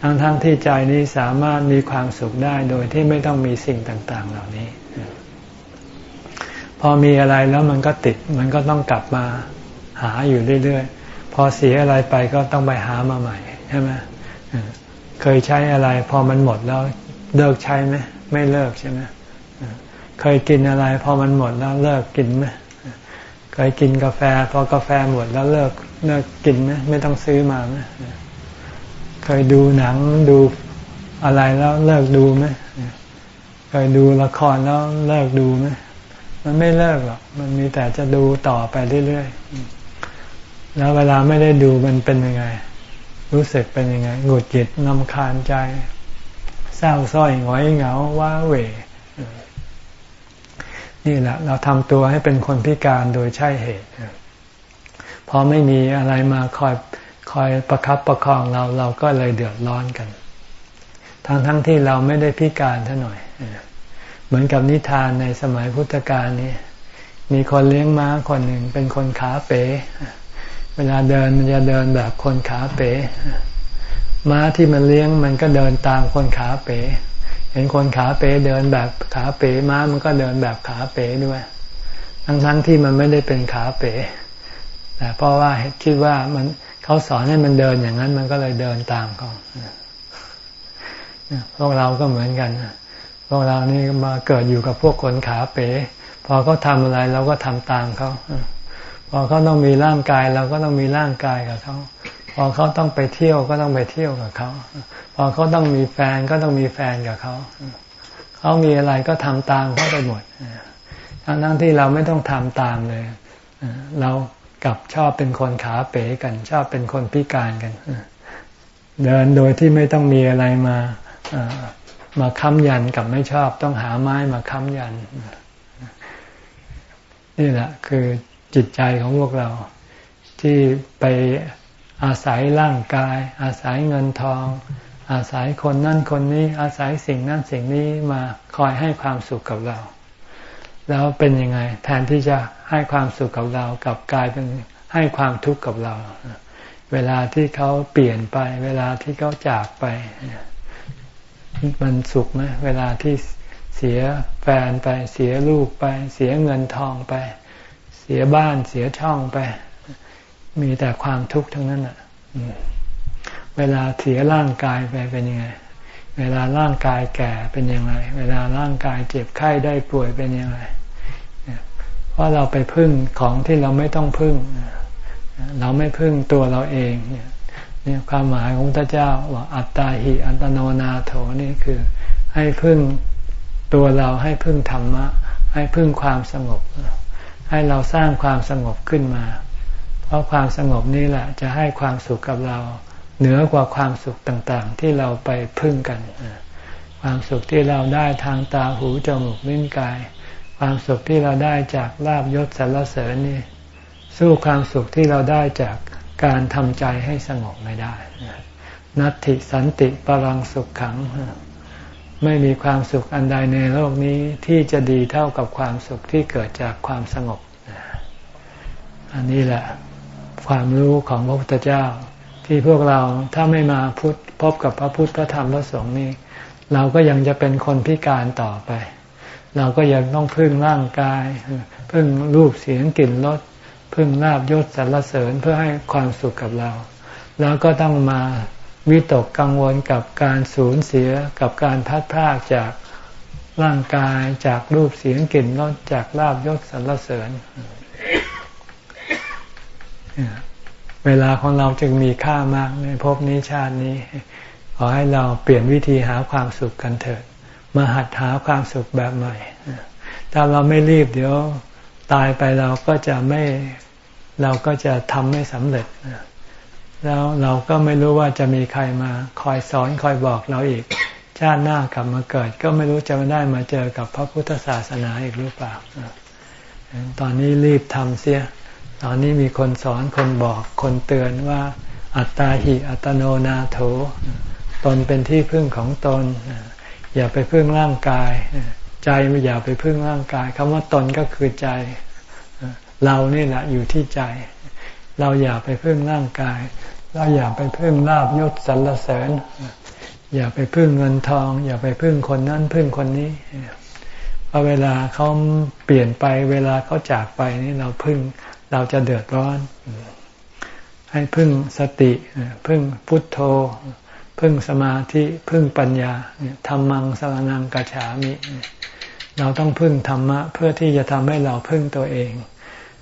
ทั้งทั้งที่ใจนี้สามารถมีความสุขได้โดยที่ไม่ต้องมีสิ่งต่าง ๆ เหล่านี้ พอมีอะไรแล้วมันก็ติด มันก็ต้องกลับมาหาอยู่เรื่อยๆ พอเสียอะไรไปก็ต้องไปหามาใหม่ใช่ไหมเคยใช้อะไร พอมันหมดแล้วเลิกใช้ไหมไม่เลิกใช่ไหม เคยกินอะไรพอมันหมดแล้วเลิกกินไหมเคยกินกาแฟ พอกาแฟหมดแล้วเลิกเลิกกินไหมไม่ต้องซื้อมาไหมเคยดูหนังดูอะไรแล้วเลิกดูไหมเคยดูละครแล้วเลิกดูไหมมันไม่เลิกหรอกมันมีแต่จะดูต่อไปเรื่อยๆแล้วเวลาไม่ได้ดูมันเป็นยังไง รู้สึกเป็นยังไงหงุดหงิดนำคาญใจเศร้าส้อยหงอยเหงาว้าเหว นี่แหละ เราทำตัวให้เป็นคนพิการโดยใช่เหตุพอไม่มีอะไรมาคอยคอยประครับประคองเราเราก็เลยเดือดร้อนกัน ทั้งทั้งที่เราไม่ได้พิการเท่าหน่อย เหมือนกับนิทานในสมัยพุทธกาลนี้มีคนเลี้ยงม้าคนหนึ่งเป็นคนขาเป๋เวลาเดินมันจะเดินแบบคนขาเป๋ม้าที่มันเลี้ยงมันก็เดินตามคนขาเป๋ เห็นคนขาเป๋เดินแบบขาเป๋ม้ามันก็เดินแบบขาเป๋ด้วย ทั้งทั้งที่มันไม่ได้เป็นขาเป๋แต่เพราะว่าคิดว่ามันเขาสอนให้มันเดินอย่างนั้น มันก็เลยเดินตามเขาพวกเราก็เหมือนกันพวกเรานี่มาเกิดอยู่กับพวกคนขาเป๋พอเขาทำอะไรเราก็ทำตามเขาพอเขาต้องมีร่างกายเราก็ต้องมีร่างกายกับเขา พอเขาต้องไปเที่ยวก็ต้องไปเที่ยวกับเขา พอเขาต้องมีแฟนก็ต้องมีแฟนกับเขา เขามีอะไรก็ทำตามเขาไปหมดทั้งทั้งที่เราไม่ต้องทำตามเลย เรากับชอบเป็นคนขาเป๋กัน ชอบเป็นคนพิการกัน เดินโดยที่ไม่ต้องมีอะไรมามาค้ำยันกับไม่ชอบ ต้องหาไม้มาค้ำยัน นี่แหละคือจิตใจของพวกเราที่ไป อาศัยร่างกาย อาศัยเงินทอง อาศัยคนนั่นคนนี้ อาศัยสิ่งนั่นสิ่งนี้มาคอยให้ความสุขกับเรา แล้วเป็นยังไง แทนที่จะให้ความสุขกับเรากับกลายเป็นให้ความทุกข์กับเรา เวลาที่เขาเปลี่ยนไป เวลาที่เขาจากไป มันสุขไหมเวลาที่เสียแฟนไป เสียลูกไป เสียเงินทองไป เสียบ้านเสียช่องไป มีแต่ความทุกข์ทั้งนั้นอะเวลาเสียร่างกายไปเป็นยังไง เวลาร่างกายแก่เป็นยังไง เวลาร่างกายเจ็บไข้ได้ป่วยเป็นยังไง เพราะเราไปพึ่งของที่เราไม่ต้องพึ่ง เราไม่พึ่งตัวเราเองเนี่ยความหมายของพระเจ้าว่าอัตตาหิอัตโนนาโถนี่คือ ให้พึ่งตัวเราให้พึ่งธรรมะ ให้พึ่งความสงบ ให้เราสร้างความสงบขึ้นมา เพราะความสงบนี้แหละจะให้ความสุขกับเรา เหนือกว่าความสุขต่างๆ ที่เราไปพึ่งกัน ความสุขที่เราได้ทางตาหูจมูกลิ้นกาย ความสุขที่เราได้จากลาบยศสรรเสริญนี่สู้ความสุขที่เราได้จากการทำใจให้สงบไม่ได้ นัตติสันติปรังสุขขัง ไม่มีความสุขอันใดในโลกนี้ที่จะดีเท่ากับความสุขที่เกิดจากความสงบ อันนี้แหละ ความรู้ของพระพุทธเจ้า ที่พวกเราถ้าไม่มาพุทธพบกับพระพุทธพระธรรมพระสงฆ์นี้ เราก็ยังจะเป็นคนพิการต่อไป เราก็ยังต้องพึ่งร่างกาย พึ่งรูปเสียงกลิ่นรสพึ่งลาบยศสรรเสริญเพื่อให้ความสุขกับเรา แล้วก็ต้องมาวิตกกังวลกับการสูญเสียกับการพัดพากจากร่างกายจากรูปเสียงกลิ่นรสจากลาบยศสรรเสริญเเวลาของเราจึงมีค่ามากในภพนี้ชาตินี้ ขอให้เราเปลี่ยนวิธีหาความสุขกันเถิด มาหัดหาความสุขแบบใหม่ ถ้าเราไม่รีบเดี๋ยวตายไปเราก็จะไม่เราก็จะทำไม่สำเร็จ แล้วเราก็ไม่รู้ว่าจะมีใครมาคอยสอนคอยบอกเราอีก ชาติหน้ากลับมาเกิด ก็ไม่รู้จะมาได้มาเจอกับพระพุทธศาสนาอีกหรือเปล่า ตอนนี้รีบทำเสีย ตอนนี้มีคนสอนคนบอกคนเตือนว่า อัตตาหิอัตโนนาโถ ตนเป็นที่พึ่งของตน อย่าไปพึ่งร่างกาย ใจไม่อย่าไปพึ่งร่างกายคำว่าตนก็คือใจ เรานี่แหละอยู่ที่ใจ เราอย่าไปพึ่งร่างกาย เราอย่าไปพึ่งลาบยศสรรเสริญ อย่าไปพึ่งเงินทอง อย่าไปพึ่งคนนั้นพึ่งคนนี้พอเวลาเขาเปลี่ยนไปเวลาเขาจากไปนี่เราพึ่ง เราจะเดือดร้อน ให้พึ่งสติพึ่งพุทโธ พึ่งสมาธิพึ่งปัญญาธรรมังสรนังกัจฉามิ เราต้องพึ่งธรรมะ เพื่อที่จะทำให้เราพึ่งตัวเอง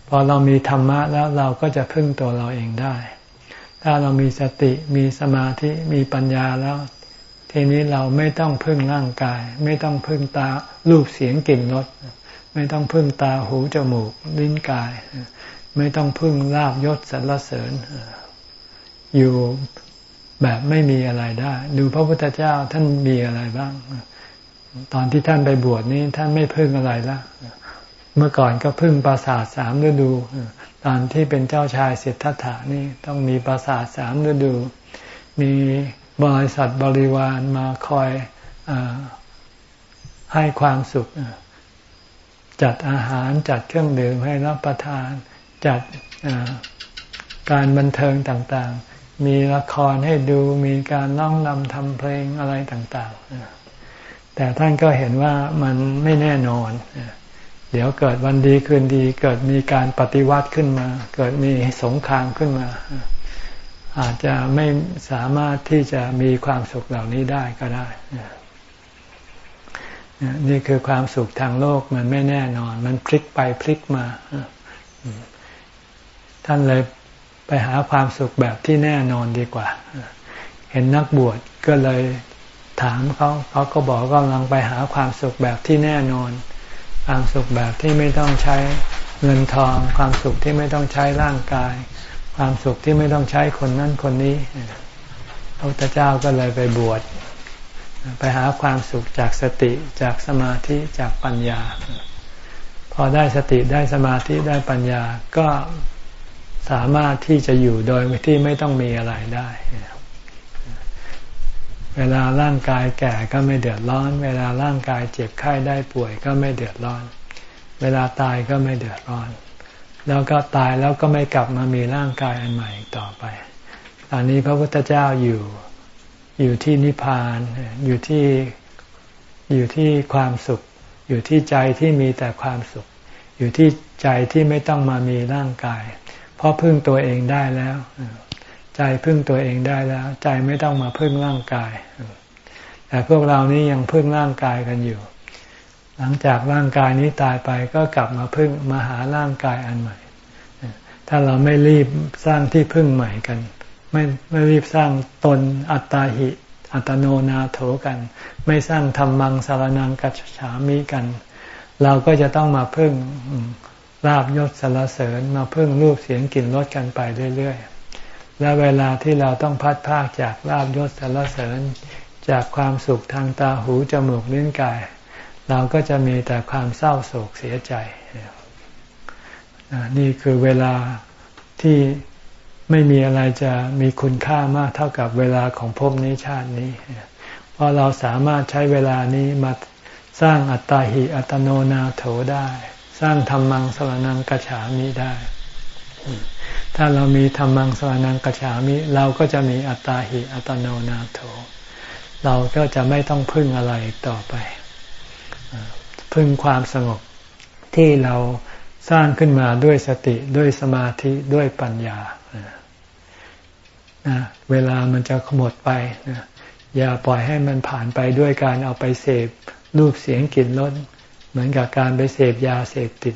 พอเรามีธรรมะแล้วเราก็จะพึ่งตัวเราเองได้ ถ้าเรามีสติมีสมาธิมีปัญญาแล้ว ทีนี้เราไม่ต้องพึ่งร่างกาย ไม่ต้องพึ่งตารูปเสียงกลิ่นรสไม่ต้องพึ่งตาหูจมูกลิ้นกาย ไม่ต้องพึ่งลาบยศสรรเสริญ อยู่แบบไม่มีอะไรได้ ดูพระพุทธเจ้าท่านมีอะไรบ้าง ตอนที่ท่านไปบวชนี้ท่านไม่พึ่งอะไรละเมื่อก่อนก็พึ่งปราสาทสามฤดูตอนที่เป็นเจ้าชายเศรษฐถานี่ต้องมีปราสาทสามฤดู มีบริษัทบริวารมาคอยอให้ความสุข จัดอาหารจัดเครื่องดื่มให้รับประทาน จัดการบันเทิงต่างๆ มีละครให้ดูมีการร้องนำทำเพลงอะไรต่างๆ แต่ท่านก็เห็นว่ามันไม่แน่นอน เดี๋ยวเกิดวันดีคืนดี เกิดมีการปฏิวัติขึ้นมา เกิดมีสงครามขึ้นมา อาจจะไม่สามารถที่จะมีความสุขเหล่านี้ได้ก็ได้นี่คือความสุขทางโลกมันไม่แน่นอน มันพลิกไปพลิกมา ท่านเลยไปหาความสุขแบบที่แน่นอนดีกว่า เห็นนักบวชก็เลยถามเขาเขาก็บอกกำลังไปหาความสุขแบบที่แน่นอน ความสุขแบบที่ไม่ต้องใช้เงินทอง ความสุขที่ไม่ต้องใช้ร่างกาย ความสุขที่ไม่ต้องใช้คนนั้นคนนี้พระพุทธเจ้าก็เลยไปบวชไปหาความสุขจากสติจากสมาธิจากปัญญา พอได้สติได้สมาธิได้ปัญญาก็ สามารถที่จะอยู่โดยที่ไม่ต้องมีอะไรได้ เวลาร่างกายแก่ก็ไม่เดือดร้อน เวลาร่างกายเจ็บไข้ได้ป่วยก็ไม่เดือดร้อน เวลาตายก็ไม่เดือดร้อน แล้วก็ตายแล้วก็ไม่กลับมามีร่างกายอันใหม่ต่อไป ตอนนี้พระพุทธเจ้าอยู่อยู่ที่นิพพานอยู่ที่อยู่ที่ความสุข อยู่ที่ใจที่มีแต่ความสุข อยู่ที่ใจที่ไม่ต้องมามีร่างกาย เพราะพึ่งตัวเองได้แล้ว ใจพึ่งตัวเองได้แล้ว ใจไม่ต้องมาพึ่งร่างกาย แต่พวกเรานี้ยังพึ่งร่างกายกันอยู่ หลังจากร่างกายนี้ตายไปก็กลับมาพึ่งมาหาร่างกายอันใหม่ ถ้าเราไม่รีบสร้างที่พึ่งใหม่กัน ไม่ไม่รีบสร้างตนอัตตาหิอัตโนนาโถกัน ไม่สร้างธรรมังสารนังกัจฉามิกัน เราก็จะต้องมาพึ่ง ลาบยศสารเสริญมาพึ่งรูปเสียงกลิ่นรสกันไปเรื่อยๆ และเวลาที่เราต้องพัดพากจากลาบยศสารเสริญ จากความสุขทางตาหูจมูกลิ้นกาย เราก็จะมีแต่ความเศร้าโศกเสียใจ นี่คือเวลาที่ไม่มีอะไรจะมีคุณค่ามากเท่ากับเวลาของภพนี้ชาตินี้ เพราะเราสามารถใช้เวลานี้มาสร้างอัตตาหิอัตโนนาโถได้ สร้างธรรมังสรนังกัจฉามิได้ ถ้าเรามีธรรมังสวนังกัจฉามิ เราก็จะมีอัตตาหิอัตโนนาโถ เราก็จะไม่ต้องพึ่งอะไรต่อไป พึ่งความสงบที่เราสร้างขึ้นมาด้วยสติด้วยสมาธิด้วยปัญญานะเวลามันจะหมดไปนะอย่าปล่อยให้มันผ่านไปด้วยการเอาไปเสพรูปเสียงกลิ่นรส เหมือนกับการไปเสพยาเสพติด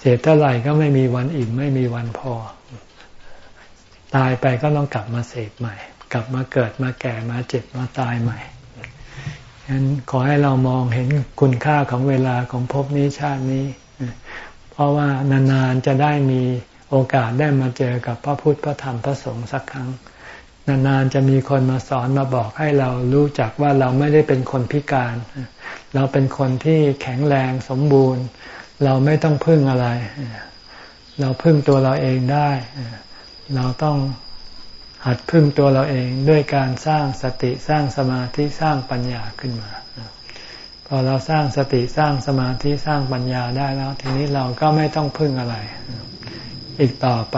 เสพเท่าไหร่ก็ไม่มีวันอิ่มไม่มีวันพอ ตายไปก็ต้องกลับมาเสพใหม่ กลับมาเกิดมาแก่มาเจ็บมาตายใหม่ฉะนั้นขอให้เรามองเห็นคุณค่าของเวลาของภพนี้ชาตินี้ เพราะว่านานๆจะได้มีโอกาสได้มาเจอกับพระพุทธพระธรรมพระสงฆ์สักครั้ง นานๆจะมีคนมาสอนมาบอกให้เรารู้จักว่าเราไม่ได้เป็นคนพิการ เราเป็นคนที่แข็งแรงสมบูรณ์ เราไม่ต้องพึ่งอะไร เราพึ่งตัวเราเองได้ เราต้องหัดพึ่งตัวเราเองด้วยการสร้างสติสร้างสมาธิสร้างปัญญาขึ้นมา พอเราสร้างสติสร้างสมาธิสร้างปัญญาได้แล้ว ทีนี้เราก็ไม่ต้องพึ่งอะไร อีกต่อไป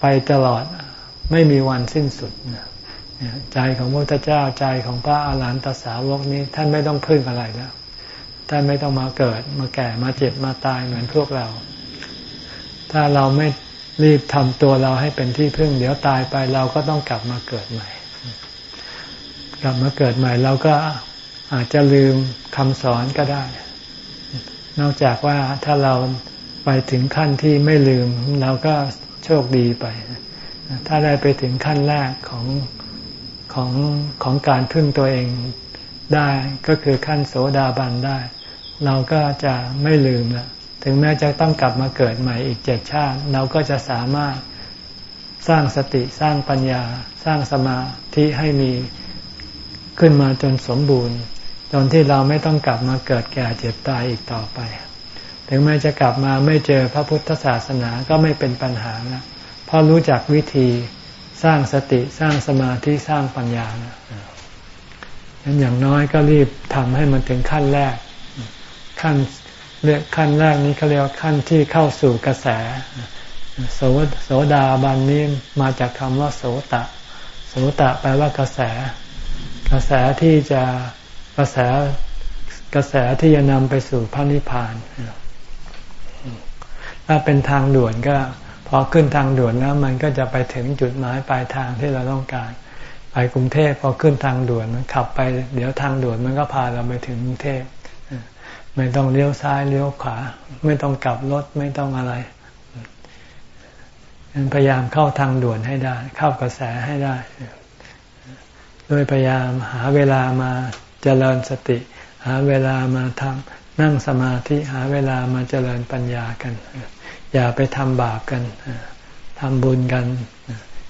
ไปตลอด ไม่มีวันสิ้นสุดใจของพระพุทธเจ้าใจของพระอาหารหันตสาวกนี้ ท่านไม่ต้องพึ่งอะไรแล้วท่านไม่ต้องมาเกิดมาแก่มาเจ็บมาตายเหมือนพวกเรา ถ้าเราไม่รีบทำตัวเราให้เป็นที่พึ่ง เดี๋ยวตายไปเราก็ต้องกลับมาเกิดใหม่ กลับมาเกิดใหม่เราก็อาจจะลืมคำสอนก็ได้ นอกจากว่าถ้าเราไปถึงขั้นที่ไม่ลืมเราก็โชคดีไป ถ้าได้ไปถึงขั้นแรกของของของการพึ่งตัวเองได้ก็คือขั้นโสดาบันได้ เราก็จะไม่ลืมละถึงแม้จะต้องกลับมาเกิดใหม่อีกเจ็ดชาติ เราก็จะสามารถสร้างสติสร้างปัญญา สร้างสมาธิให้มีขึ้นมาจนสมบูรณ์ จนที่เราไม่ต้องกลับมาเกิดแก่เจ็บตายอีกต่อไป ถึงแม้จะกลับมาไม่เจอพระพุทธศาสนาก็ไม่เป็นปัญหาแล้ว เพราะรู้จักวิธีสร้างสติสร้างสมาธิสร้างปัญญานะงั้นอย่างน้อยก็รีบทำให้มันถึงขั้นแรก ขั้นเรียกขั้นแรกนี้เขาเรียกขั้นที่เข้าสู่กระแสโสโสดาบันนี้มาจากคำว่าโสตะ โสตะแปลว่ากระแส กระแสที่จะกระแสกระแสที่จะนำไปสู่พระนิพพานถ้าเป็นทางด่วนก็ อขึ้นทางด่วนแล้วมันก็จะไปถึงจุดหมายปลายทางที่เราต้องการ ไปกรุงเทพพอขึ้นทางด่วนมันขับไป เดี๋ยวทางด่วนมันก็พาเราไปถึงกรุงเทพไม่ต้องเลี้ยวซ้ายเลี้ยวขวา ไม่ต้องกลับรถไม่ต้องอะไรพยายามเข้าทางด่วนให้ได้ เข้ากระแสให้ได้โดยพยายามหาเวลามาเจริญสติ หาเวลามาทำนั่งสมาธิหาเวลามาเจริญปัญญากัน อย่าไปทำบาปกันทำบุญกัน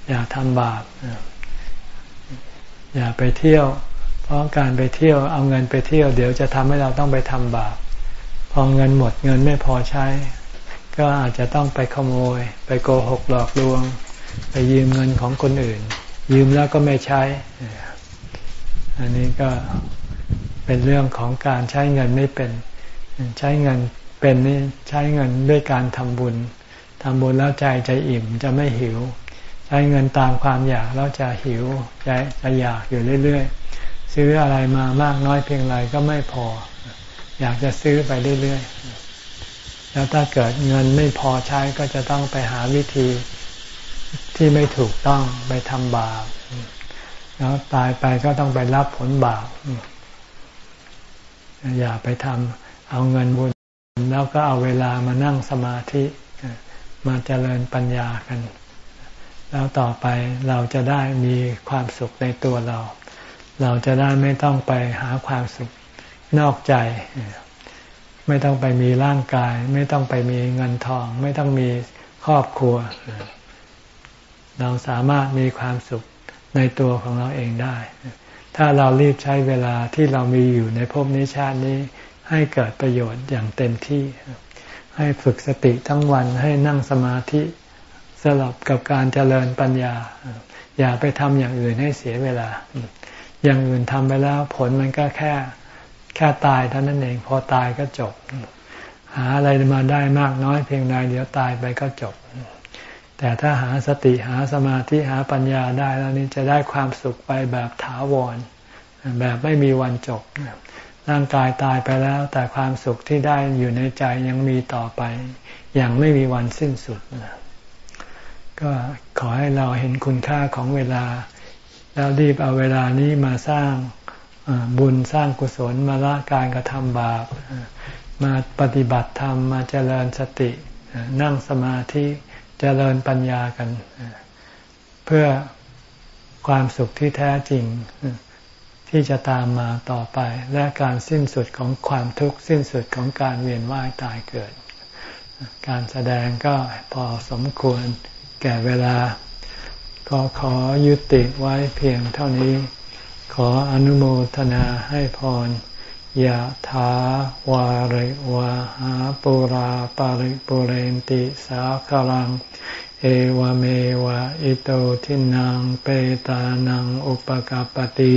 อย่าทำบาปอย่าไปเที่ยว เพราะการไปเที่ยวเอาเงินไปเที่ยว เดี๋ยวจะทำให้เราต้องไปทำบาปพอเงินหมดเงินไม่พอใช้ ก็อาจจะต้องไปขโมย ไปโกหกหลอกลวง ไปยืมเงินของคนอื่น ยืมแล้วก็ไม่ใช้ อันนี้ก็เป็นเรื่องของการใช้เงินไม่เป็น ใช้เงิน เป็นนี่ใช้เงินด้วยการทำบุญทำบุญแล้วใจจะอิ่มจะไม่หิว ใช้เงินตามความอยากแล้วจะหิวจะจะอยากอยู่เรื่อยๆ ซื้ออะไรมามากน้อยเพียงไรก็ไม่พอ อยากจะซื้อไปเรื่อยๆ แล้วถ้าเกิดเงินไม่พอใช้ก็จะต้องไปหาวิธีที่ไม่ถูกต้องไปทำบาปแล้วตายไปก็ต้องไปรับผลบาปอย่าไปทำเอาเงินบุญ แล้วก็เอาเวลามานั่งสมาธิมาเจริญปัญญากัน แล้วต่อไปเราจะได้มีความสุขในตัวเรา เราจะได้ไม่ต้องไปหาความสุขนอกใจ ไม่ต้องไปมีร่างกาย ไม่ต้องไปมีเงินทอง ไม่ต้องมีครอบครัว เราสามารถมีความสุขในตัวของเราเองได้ ถ้าเรารีบใช้เวลาที่เรามีอยู่ในภพนี้ชาตินี้ ให้เกิดประโยชน์อย่างเต็มที่ ให้ฝึกสติทั้งวันให้นั่งสมาธิสลับกับการเจริญปัญญา อย่าไปทำอย่างอื่นให้เสียเวลา อย่างอื่นทำไปแล้วผลมันก็แค่แค่ตายเท่านั้นเอง พอตายก็จบ หาอะไรมาได้มากน้อยเพียงใดเดี๋ยวตายไปก็จบ แต่ถ้าหาสติหาสมาธิหาปัญญาได้แล้วนี่จะได้ความสุขไปแบบถาวร แบบไม่มีวันจบ ร่างกายตายไปแล้ว แต่ความสุขที่ได้อยู่ในใจยังมีต่อไป อย่างไม่มีวันสิ้นสุดก็ขอให้เราเห็นคุณค่าของเวลา แล้วรีบเอาเวลานี้มาสร้างบุญสร้างกุศลมาละการกระทำบาป มาปฏิบัติธรรมมาเจริญสติ นั่งสมาธิเจริญปัญญากัน เพื่อความสุขที่แท้จริง ที่จะตามมาต่อไป และการสิ้นสุดของความทุกข์สิ้นสุดของการเวียนว่ายตายเกิด การแสดงก็พอสมควรแก่เวลา ก็ขอยุติไว้เพียงเท่านี้ ขออนุโมทนาให้พรยะถาวาริวะหาปุราปาริปุเรนติสาคลัง เอวเมวะอิโตทินังเปตานังอุปกาปติ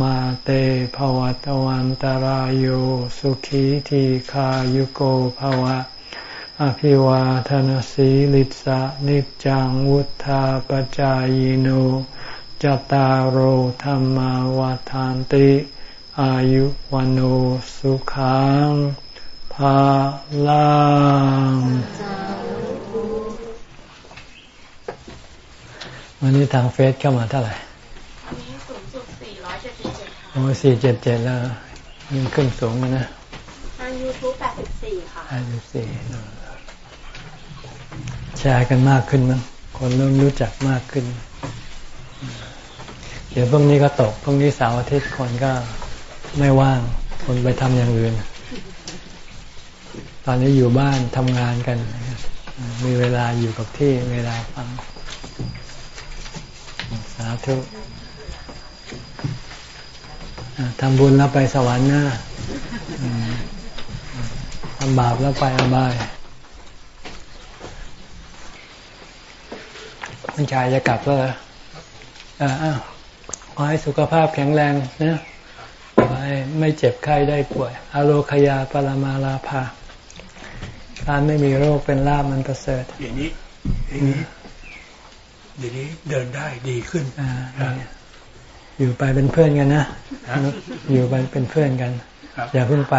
มาเตภวัตวันตารโยสุขีทีขายุโกภวะ อภิวาทนสีลิสะนิจังวุธาปจายโนจตารโหธรรมวาทานติ อายุวันโอสุขังพาลังวันนี้ทางเฟซเข้ามาเท่าไหร่นี้สูงสุดสี่ร้อยเจ็ดสิบเจ็ดค่ะ โอ้สี่เจ็ดเจ็ดแล้วยิ่งขึ้นสูงนะทางยูทูบแปดสิบสี่ค่ะแปดสิบสี่แชร์กันมากขึ้นมั้งคนเริ่มรู้จักมากขึ้น เดี๋ยวพรุ่งนี้ก็ตกพรุ่งนี้เสาร์อาทิตย์คนก็ไม่ว่าง คนไปทำอย่างอื่น ตอนนี้อยู่บ้านทำงานกัน มีเวลาอยู่กับที่เวลาฟังสาธุ ทำบุญแล้วไปสวรรค์นะทำบาปแล้วไปอบายคุณชายจะกลับแล้วเหรออ่าขอให้สุขภาพแข็งแรงนะขอให้ไม่เจ็บไข้ได้ป่วย อโรคยาปรมาลาภาการไม่มีโรคเป็นลาบมันประเสริฐอย่างนี้อย่างนี้เดี๋ยวนี้เดินได้ดีขึ้น อยู่ไปเป็นเพื่อนกันนะ อยู่ไปเป็นเพื่อนกัน อย่าเพิ่งไป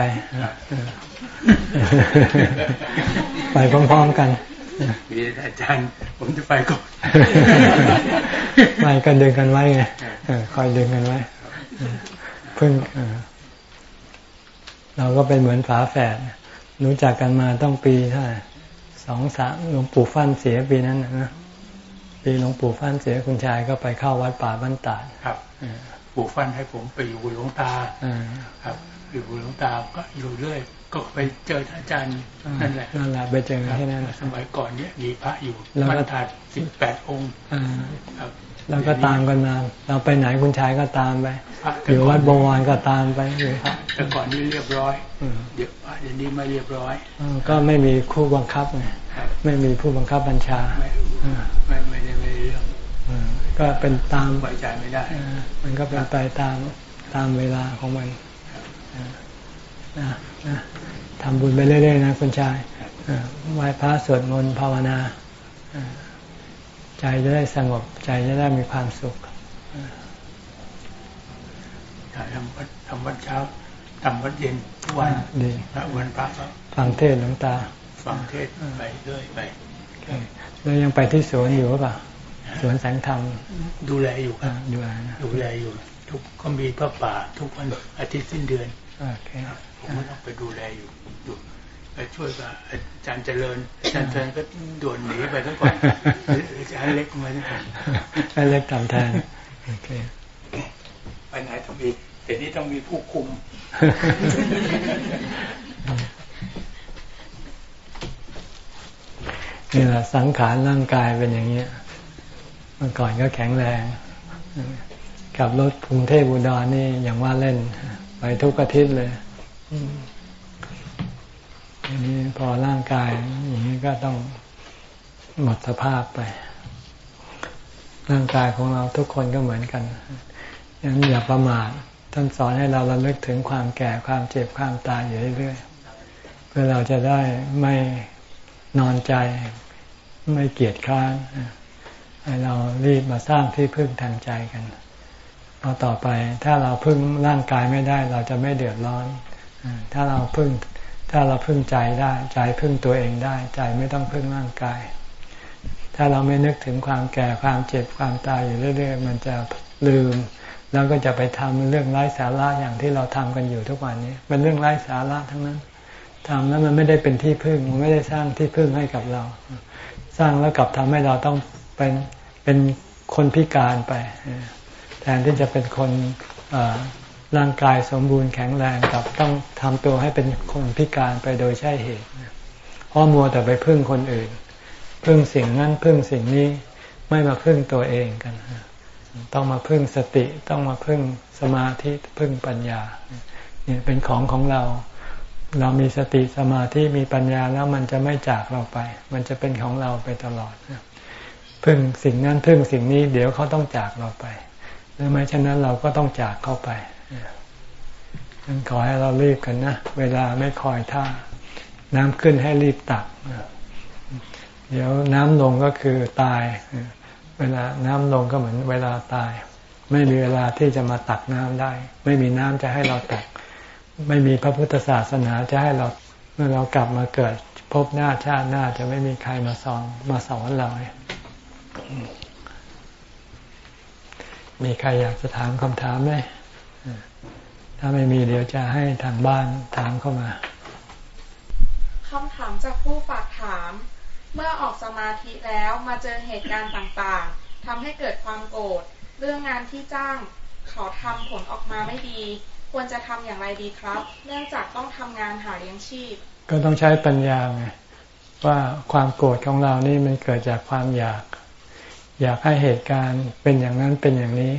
ไปพร้อมๆกันมีอาจารย์ ผมจะไปก่อนไม่ก็ดึงกันไว้ไงคอยดึงกันไว้เพิ่งเราก็เป็นเหมือนฝาแฝดรู้จักกันมาต้องปีเท่าไหร่สองสามหลวงปู่ฟั่นเสียปีนั้นนะ ปีหลวงปู่ฟั่นเสียคุณชายก็ไปเข้าวัดป่าบ้านตาดครับปู่ฟั่นให้ผมไปอยู่หลวงตาครับ อยู่หลวงตาก็อยู่เรื่อย ก็ไปเจออาจารย์นั่นแหละนั่นแหละไปเจอที่นั่นสมัยก่อนเนี้ยมีพระอยู่บรรทัดสิบแปดองค์ครับ แล้วก็ตามกันมาเราไปไหนคุณชายก็ตามไปอยู่วัดบวรก็ตามไปอยู่แต่ก่อนนี้เรียบร้อยเดี๋ยวเดี๋ยวนี้ไม่เรียบร้อยก็ไม่มีคู่บังคับไงไม่มีผู้บังคับบัญชาไม่ไม่ได้ไม่เรื่องก็เป็นตามไว้ใจไม่ได้ มันก็เป็นไปตามตามเวลาของมันทำบุญไปเรื่อยๆนะคุณชายไหว้พระสวดมนต์ภาวนา ใจจะได้สงบใจจะได้มีความสุขทำวัดทำวัดเช้าทำวัดเย็นทุกวันดีวันพระฟังเทศหลวงตา ฟังเทศไปเรื่อยไปแล้วยังไปที่สวนอยู่หรือเปล่าสวนแสงธรรมดูแลอยู่ครับดูแลดูแลอยู่ ทุกก็มีพระป่าทุกวันอาทิตย์สิ้นเดือนผมก็ต้องไปดูแลอยู่อยู่ ไปช่วยกับอาจารย์เจริญอาจารย์เจริญก็ด่วนหนีไปทั้งก่อนอาจารย์เล็กมาให้เล็กทำแทนโอเคไปไหนต้องมีแต่นี้ต้องมีผู้คุมนี่แหละสังขารร่างกายเป็นอย่างนี้เมื่อก่อนก็แข็งแรงขับรถกรุงเทพอุดรนี่อย่างว่าเล่น ไปทุกอาทิตย์เลย อันนี้พอร่างกายอย่างนี้ก็ต้องหมดสภาพไป ร่างกายของเราทุกคนก็เหมือนกันยังอย่าประมาทท่านสอนให้เราระลึกถึงความแก่ความเจ็บความตายอยู่เรื่อยๆเพื่อเราจะได้ไม่นอนใจ ไม่เกียจคร้านให้เรารีบมาสร้างที่พึ่งทางใจกันพอต่อไป ถ้าเราพึ่งร่างกายไม่ได้ เราจะไม่เดือดร้อน ถ้าเราพึ่ง ถ้าเราพึ่งใจได้ใจพึ่งตัวเองได้ ใจไม่ต้องพึ่งร่างกาย ถ้าเราไม่นึกถึงความแก่ความเจ็บความตายอยู่เรื่อย ๆ มันจะลืม แล้วก็จะไปทำเรื่องไร้สาระอย่างที่เราทำกันอยู่ทุกวันนี้เป็นเรื่องไร้สาระทั้งนั้นทำแล้วมันไม่ได้เป็นที่พึ่งมันไม่ได้สร้างที่พึ่งให้กับเรา สร้างแล้วกลับทำให้เราต้องเป็นเป็นคนพิการไปแทนที่จะเป็นคน ร่างกายสมบูรณ์แข็งแรงกับต้องทำตัวให้เป็นคนพิการไปโดยใช่เหตุเพราะมัวแต่ไปพึ่งคนอื่น พึ่งสิ่งนั้นพึ่งสิ่งนี้ไม่มาพึ่งตัวเองกัน ต้องมาพึ่งสติต้องมาพึ่งสมาธิพึ่งปัญญาเนี่ยเป็นของของเรา เรามีสติสมาธิมีปัญญาแล้วมันจะไม่จากเราไป มันจะเป็นของเราไปตลอดพึ่งสิ่งนั้นพึ่งสิ่งนี้ เดี๋ยวเขาต้องจากเราไปหรือไม่เช่นนั้นเราก็ต้องจากเขาไป นขอให้เรารีบกันนะ เวลาไม่คอยท่า น้ำขึ้นให้รีบตัก เดี๋ยวน้ำลงก็คือตาย เวลาน้ำลงก็เหมือนเวลาตาย ไม่มีเวลาที่จะมาตักน้ำได้ ไม่มีน้ำจะให้เราตัก ไม่มีพระพุทธศาสนาจะให้เราเมื่อเรากลับมาเกิด พบหน้าชาติหน้าจะไม่มีใครมาสอนมาสอนเรามีใครอยากจะถามคำถามไหม ถ้าไม่มีเดี๋ยวจะให้ทางบ้านถามเข้ามาคำถามจากผู้ฝากถาม เมื่อออกสมาธิแล้วมาเจอเหตุการณ์ต่างๆทำให้เกิดความโกรธเรื่องงานที่จ้าง เขาทำผลออกมาไม่ดี ควรจะทำอย่างไรดีครับ เนื่องจากต้องทำงานหาเลี้ยงชีพ ก็ต้องใช้ปัญญาไงว่าความโกรธของเรานี่มันเกิดจากความอยาก อยากให้เหตุการณ์เป็นอย่างนั้นเป็นอย่างนี้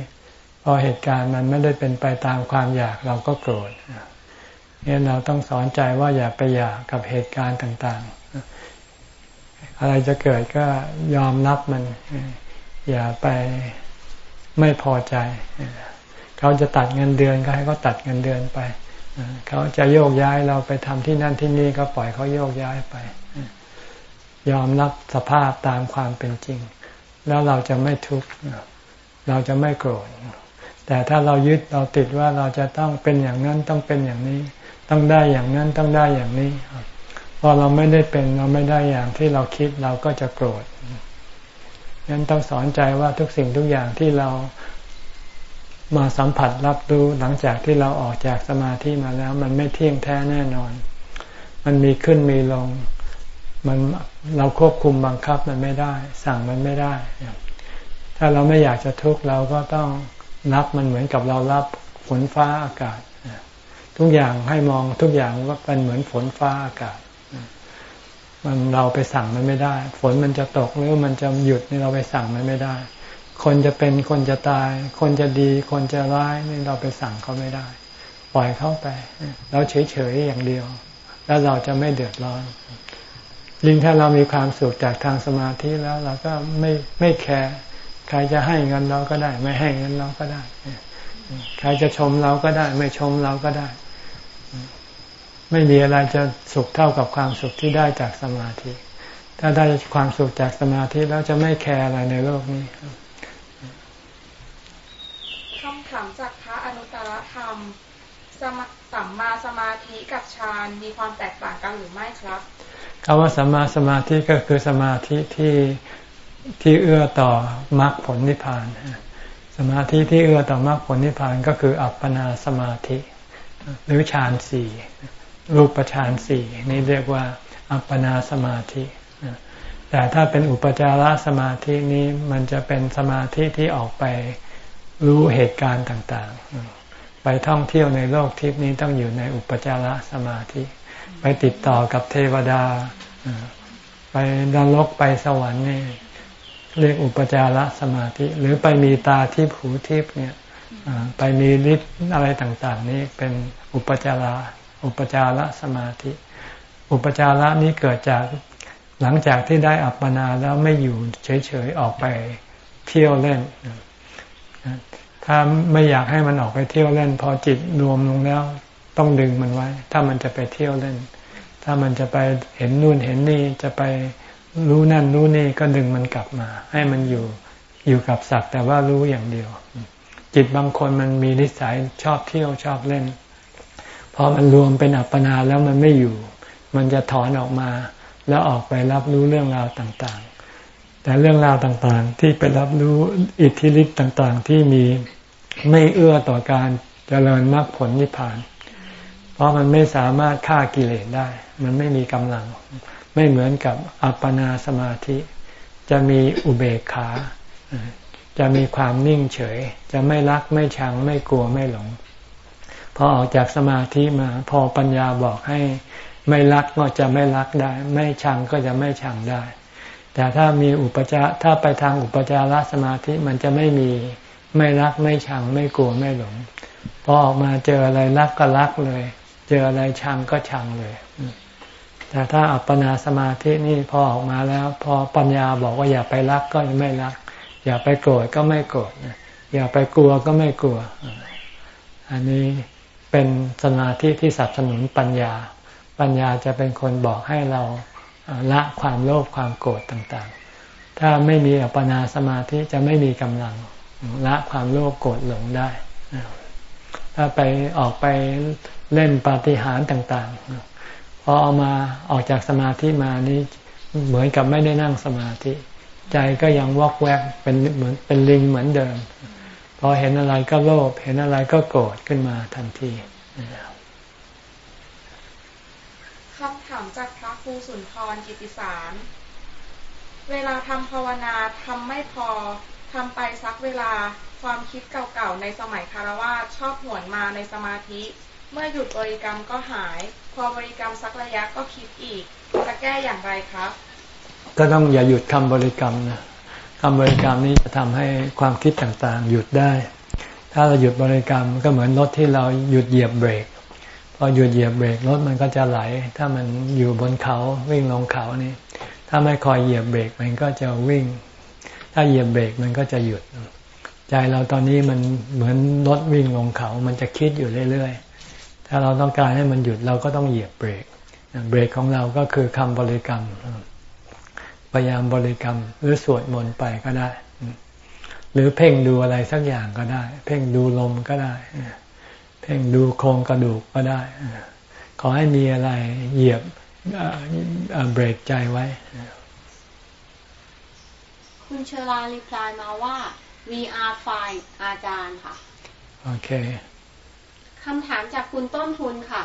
พอเหตุการณ์มันไม่ได้เป็นไปตามความอยากเราก็โกรธเนี่ยเราต้องสอนใจว่าอย่าไปอยากกับเหตุการณ์ต่างๆ อะไรจะเกิดก็ยอมรับมัน อย่าไปไม่พอใจ เขาจะตัดเงินเดือนก็ให้เขาตัดเงินเดือนไปเขาจะโยกย้ายเราไปทำที่นั่นที่นี่ก็ปล่อยเขาโยกย้ายไป ยอมรับสภาพตามความเป็นจริง แล้วเราจะไม่ทุกข์เราจะไม่โกรธ แต่ถ้าเรายึดเราติดว่าเราจะต้องเป็นอย่างนั้นต้องเป็นอย่างนี้ ต้องได้อย่างนั้นต้องได้อย่างนี้พอเราไม่ได้เป็นเราไม่ได้อย่างที่เราคิดเราก็จะโกรธงั้นต้องสอนใจว่าทุกสิ่งทุกอย่างที่เรามาสัมผัสรับรู้หลังจากที่เราออกจากสมาธิมาแล้ว มันไม่เที่ยงแท้แน่นอน มันมีขึ้นมีลง มันเราควบคุมบังคับมันไม่ได้ สั่งมันไม่ได้ ถ้าเราไม่อยากจะทุกข์เราก็ต้อง รับมันเหมือนกับเรารับฝนฟ้าอากาศ ทุกอย่างให้มองทุกอย่างว่าเป็นเหมือนฝนฟ้าอากาศ มันเราไปสั่งมันไม่ได้ ฝนมันจะตกหรือมันจะหยุดนี่เราไปสั่งมันไม่ได้ คนจะเป็นคนจะตาย คนจะดี คนจะร้ายนี่เราไปสั่งเขาไม่ได้ ปล่อยเข้าไปแล้วเฉยๆอย่างเดียว แล้วเราจะไม่เดือดร้อนยิ่งถ้าเรามีความสุขจากทางสมาธิแล้วเราก็ไม่ไม่แคร์ ใครจะให้เงินเราก็ได้ ไม่ให้เงินเราก็ได้ ใครจะชมเราก็ได้ ไม่ชมเราก็ได้ ไม่มีอะไรจะสุขเท่ากับความสุขที่ได้จากสมาธิ ถ้าได้ความสุขจากสมาธิแล้วจะไม่แคร์อะไรในโลกนี้คำถามจากพระอนุตตรธรรมสมสัมมาสมาธิกับฌานมีความแตกต่างกันหรือไม่ครับคำว่าสัมมาสมาธิก็คือสมาธิที่ ที่เอื้อต่อมรรคผลนิพพาน สมาธิที่เอื้อต่อมรรคผลนิพพานก็คืออัปปนาสมาธิ หรือฌานสี่รูปฌานสี่นี่เรียกว่าอัปปนาสมาธิ แต่ถ้าเป็นอุปจารสมาธินี้มันจะเป็นสมาธิที่ออกไปรู้เหตุการณ์ต่างๆ ไปท่องเที่ยวในโลกทิพนี้ต้องอยู่ในอุปจารสมาธิ ไปติดต่อกับเทวดา ไปนรกไปสวรรค์นี่ เรียกอุปจารสมาธิ หรือไปมีตาทิพหูทิพเนี่ยไปมีฤทธิ์อะไรต่างๆ นี่เป็นอุปจาระอุปจารสมาธิ อุปจาระนี้เกิดจากหลังจากที่ได้อัปปนาแล้วไม่อยู่เฉยๆออกไปเที่ยวเล่น ถ้าไม่อยากให้มันออกไปเที่ยวเล่น พอจิตรวมลงแล้วต้องดึงมันไว้ ถ้ามันจะไปเที่ยวเล่น ถ้ามันจะไปเห็นนู่นเห็นนี่จะไป รู้นั่นรู้นี่ก็ดึงมันกลับมา ให้มันอยู่อยู่กับสักแต่ว่ารู้อย่างเดียว จิตบางคนมันมีนิสัยชอบเที่ยวชอบเล่นพอมันรวมเป็นอัปปนาแล้วมันไม่อยู่ มันจะถอนออกมา แล้วออกไปรับรู้เรื่องราวต่างๆ แต่เรื่องราวต่างๆ ที่ไปรับรู้อิทธิฤทธิ์ต่างๆ ที่มีไม่เอื้อต่อการเจริญมรรคผลนิพพาน เพราะมันไม่สามารถฆ่ากิเลสได้ มันไม่มีกำลัง ไม่เหมือนกับอัปปนาสมาธิ จะมีอุเบกขา จะมีความนิ่งเฉย จะไม่รักไม่ชังไม่กลัวไม่หลง พอออกจากสมาธิมาพอปัญญาบอกให้ไม่รักก็จะไม่รักได้ ไม่ชังก็จะไม่ชังได้ แต่ถ้ามีอุปจาถ้าไปทางอุปจารสมาธิมันจะไม่มีไม่รักไม่ชังไม่กลัวไม่หลงพอออกมาเจออะไรรักก็รักเลย เจออะไรชังก็ชังเลย แต่ถ้าอัปปนาสมาธินี่พอออกมาแล้ว พอปัญญาบอกว่าอย่าไปรักก็ไม่รัก อย่าไปโกรธก็ไม่โกรธอย่าไปกลัวก็ไม่กลัว อันนี้เป็นสมาธิที่สนับสนุนปัญญา ปัญญาจะเป็นคนบอกให้เราละความโลภความโกรธต่างๆ ถ้าไม่มีอัปปนาสมาธิจะไม่มีกำลังละความโลภโกรธหลงได้ ถ้าไปออกไปเล่นปาฏิหาริย์ต่าง ๆ อเอามาออกจากสมาธิมานี้เหมือนกับไม่ได้นั่งสมาธิ ใจก็ยังวอกแวกเป็นเหมือนเป็นลิงเหมือนเดิม พอเห็นอะไรก็โลภเห็นอะไรก็โกรธขึ้นมาทันทีคำถามจากพระครูสุนทรกิติสาร เวลาทำภาวนาทำไม่พอทำไปสักเวลาความคิดเก่าๆในสมัยคารวะชอบหวนมาในสมาธิ เมื่อหยุดบริกรรมก็หาย พอบริกรรมสักระยะก็คิดอีก จะแก้อย่างไรครับ ก็ต้องอย่าหยุดคำบริกรรมนะคำบริกรรมนี้จะทำให้ความคิดต่างๆ หยุดได้ ถ้าเราหยุดบริกรรมก็เหมือนรถที่เราหยุดเหยียบเบรก พอหยุดเหยียบเบรกรถมันก็จะไหล ถ้ามันอยู่บนเขาวิ่งลงเขานี่ ถ้าไม่คอยเหยียบเบรกมันก็จะวิ่ง ถ้าเหยียบเบรกมันก็จะหยุด ใจเราตอนนี้มันเหมือนรถวิ่งลงเขา มันจะคิดอยู่เรื่อยๆ ถ้าเราต้องการให้มันหยุดเราก็ต้องเหยียบเบรก เบรกของเราก็คือคำบริกรรม พยายามบริกรรมหรือสวดมนต์ไปก็ได้ หรือเพ่งดูอะไรสักอย่างก็ได้ เพ่งดูลมก็ได้ เพ่งดูโครงกระดูกก็ได้ ขอให้มีอะไรเหยียบเบรกใจไว้ คุณเชลารีพลายมาว่า VR ไฟล์อาจารย์ค่ะ โอเค คำถามจากคุณต้นทุนค่ะ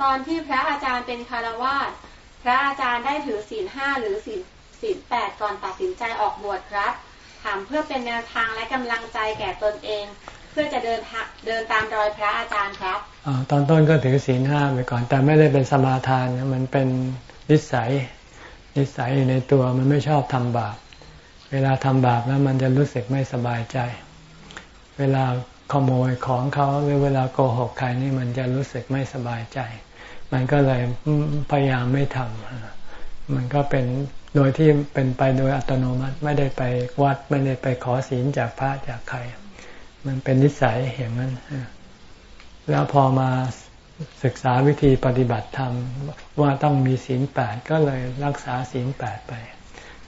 ตอนที่พระอาจารย์เป็นคารวาสพระอาจารย์ได้ถือศีลห้าหรือศีลศีลแปดก่อนตัดสินใจออกบวชครับ ถามเพื่อเป็นแนวทางและกำลังใจแก่ตนเอง เพื่อจะเดินเดินตามรอยพระอาจารย์ครับอตอนต้นก็ถือศีลห้าไปก่อน แต่ไม่ได้เป็นสมาทานมันเป็นนิสัย นิสัยอยู่ในตัวมันไม่ชอบทำบาป เวลาทำบาปแล้วมันจะรู้สึกไม่สบายใจ เวลา ขโมยของเขาหรือเวลาโกหกใครนี่มันจะรู้สึกไม่สบายใจ มันก็เลยพยายามไม่ทำมันก็เป็นโดยที่เป็นไปโดยอัตโนมัติไม่ได้ไปวัดไม่ได้ไปขอศีลจากพระจากใคร มันเป็นนิสัยอย่างนั้น แล้วพอมาศึกษาวิธีปฏิบัติธรรมว่าต้องมีศีลแปดก็เลยรักษาศีลแปดไป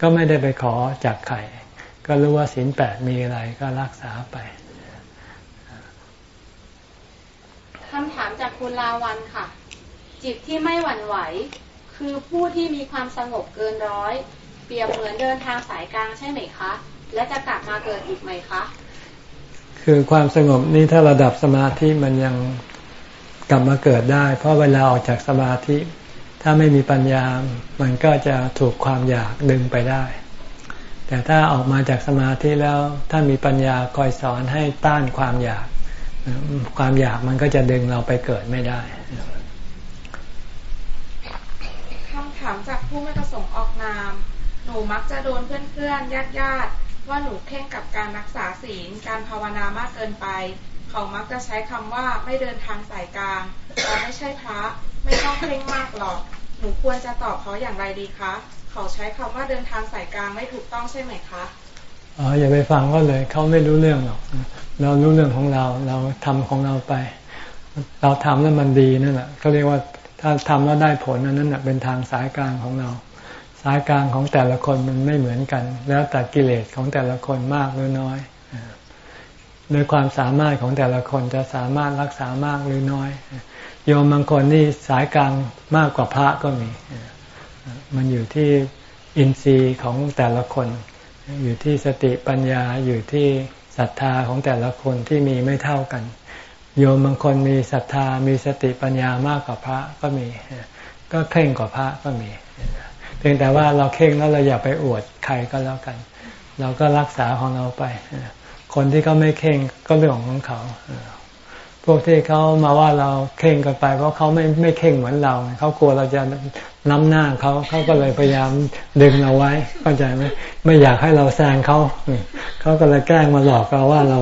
ก็ไม่ได้ไปขอจากใครก็รู้ว่าศีลแปดมีอะไรก็รักษาไป คำถามจากคุณลาวันค่ะ จิตที่ไม่หวั่นไหว คือผู้ที่มีความสงบเกินร้อย เปรียบเหมือนเดินทางสายกลางใช่ไหมคะ และจะกลับมาเกิดอีกไหมคะ คือความสงบนี้ถ้าระดับสมาธิมันยังกลับมาเกิดได้ เพราะเวลาออกจากสมาธิ ถ้าไม่มีปัญญา มันก็จะถูกความอยากดึงไปได้ แต่ถ้าออกมาจากสมาธิแล้วถ้ามีปัญญาคอยสอนให้ต้านความอยาก ความอยากมันก็จะดึงเราไปเกิดไม่ได้คำถามจากผู้ไม่ประสงค์ออกนาม หนูมักจะโดนเพื่อนๆญาติๆว่าหนูเข่งกับการรักษาศีลการภาวนามากเกินไป เขามักจะใช้คำว่าไม่เดินทางสายกลางเราไม่ใช่พระไม่ต้องเคร่งมากหรอก หนูควรจะตอบเขาอย่างไรดีคะ เขาใช้คำว่าเดินทางสายกลางไม่ถูกต้องใช่ไหมคะอ๋ออย่าไปฟังก็เลยเขาไม่รู้เรื่องหรอก เรารู้เรื่องของเรา เราทำของเราไป เราทำแล้วมันดีนั่นแหละเขาเรียกว่าถ้าทำแล้วได้ผลนั้นน่ะเป็นทางสายกลางของเรา สายกลางของแต่ละคนมันไม่เหมือนกัน แล้วแต่กิเลสของแต่ละคนมากหรือน้อยโดยความสามารถของแต่ละคนจะสามารถรักษามากหรือน้อย โยมบางคนนี่สายกลางมากกว่าพระก็มี มันอยู่ที่อินทรีย์ของแต่ละคน อยู่ที่สติปัญญาอยู่ที่ ศรัทธาของแต่ละคนที่มีไม่เท่ากัน โยมบางคนมีศรัทธามีสติปัญญามากกว่าพระก็มี ก็เข่งกว่าพระก็มีเพียงแต่ว่าเราเข่งแล้วเราอย่าไปอวดใครก็แล้วกัน เราก็รักษาของเราไป คนที่เขาไม่เข่งก็เรื่องของเขา พวกที่เขามาว่าเราเข่งกันไปเพราะเขาไม่ไม่เข่งเหมือนเรา เขากลัวเราจะล้ำหน้าเขาเขาก็เลยพยายามดึงเราไว้เข้าใจไหมไม่อยากให้เราแซงเขาเขาก็เลยแกล้งมาหลอกเราว่าเรา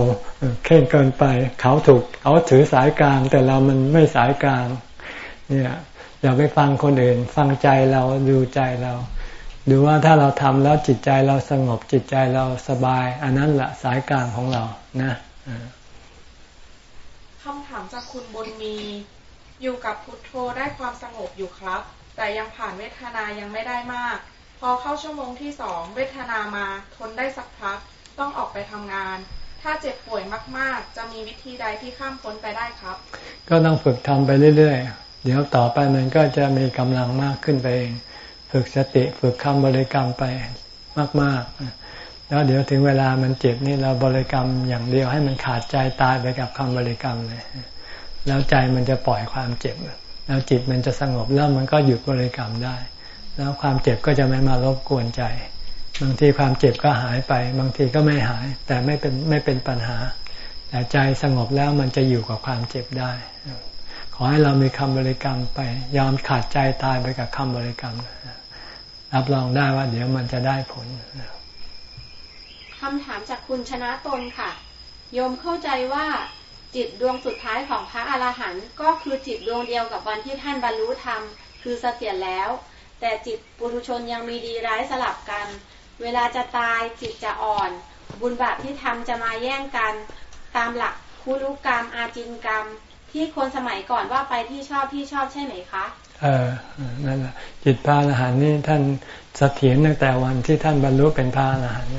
เข่งเกินไป เขาถูกเขาถือสายกลาง แต่เรามันไม่สายกลาง เนี่ยอย่าไปฟังคนอื่น ฟังใจเราดูใจเราดูว่าถ้าเราทำแล้วจิตใจเราสงบจิตใจเราสบาย อันนั้นแหละสายกลางของเรานะ ถามจากคุณบุญมี อยู่กับพุทโธได้ความสงบอยู่ครับ แต่ยังผ่านเวทนายังไม่ได้มาก พอเข้าชั่วโมงที่สองเวทนามาทนได้สักพัก ต้องออกไปทำงาน ถ้าเจ็บป่วยมาก ๆ จะมีวิธีใดที่ข้ามพ้นไปได้ครับ ก็ต้องฝึกทำไปเรื่อย ๆ เดี๋ยวต่อไปมันก็จะมีกำลังมากขึ้นไปเอง ฝึกสติฝึกคำบริกรรมไปมาก ๆ แล้วเดี๋ยวถึงเวลามันเจ็บนี่เราบริกรรมอย่างเดียวให้มันขาดใจตายไปกับคำบริกรรมเลย แล้วใจมันจะปล่อยความเจ็บ แล้วจิตมันจะสงบแล้วมันก็หยุดบริกรรมได้ แล้วความเจ็บก็จะไม่มารบกวนใจ บางทีความเจ็บก็หายไป บางทีก็ไม่หาย แต่ไม่เป็นไม่เป็นปัญหา แต่ใจสงบแล้วมันจะอยู่กับความเจ็บได้ ขอให้เรามีคำบริกรรมไป ยอมขาดใจตายไปกับคำบริกรรมรับรองได้ว่าเดี๋ยวมันจะได้ผล คำถามจากคุณชนะตนค่ะ โยมเข้าใจว่าจิตดวงสุดท้ายของพระอรหันต์ก็คือจิตดวงเดียวกับวันที่ท่านบรรลุธรรม คือเสถียรแล้ว แต่จิตปุถุชนยังมีดีร้ายสลับกัน เวลาจะตายจิตจะอ่อน บุญบาปที่ทำจะมาแย่งกัน ตามหลักคุรุกรรม อาจินกรรม ที่คนสมัยก่อนว่าไปที่ชอบที่ชอบใช่ไหมคะ เออนั่นแหละจิตพระอรหันต์นี่ท่านเสถียรตั้งแต่วันที่ท่านบรรลุเป็นพระอรหันต์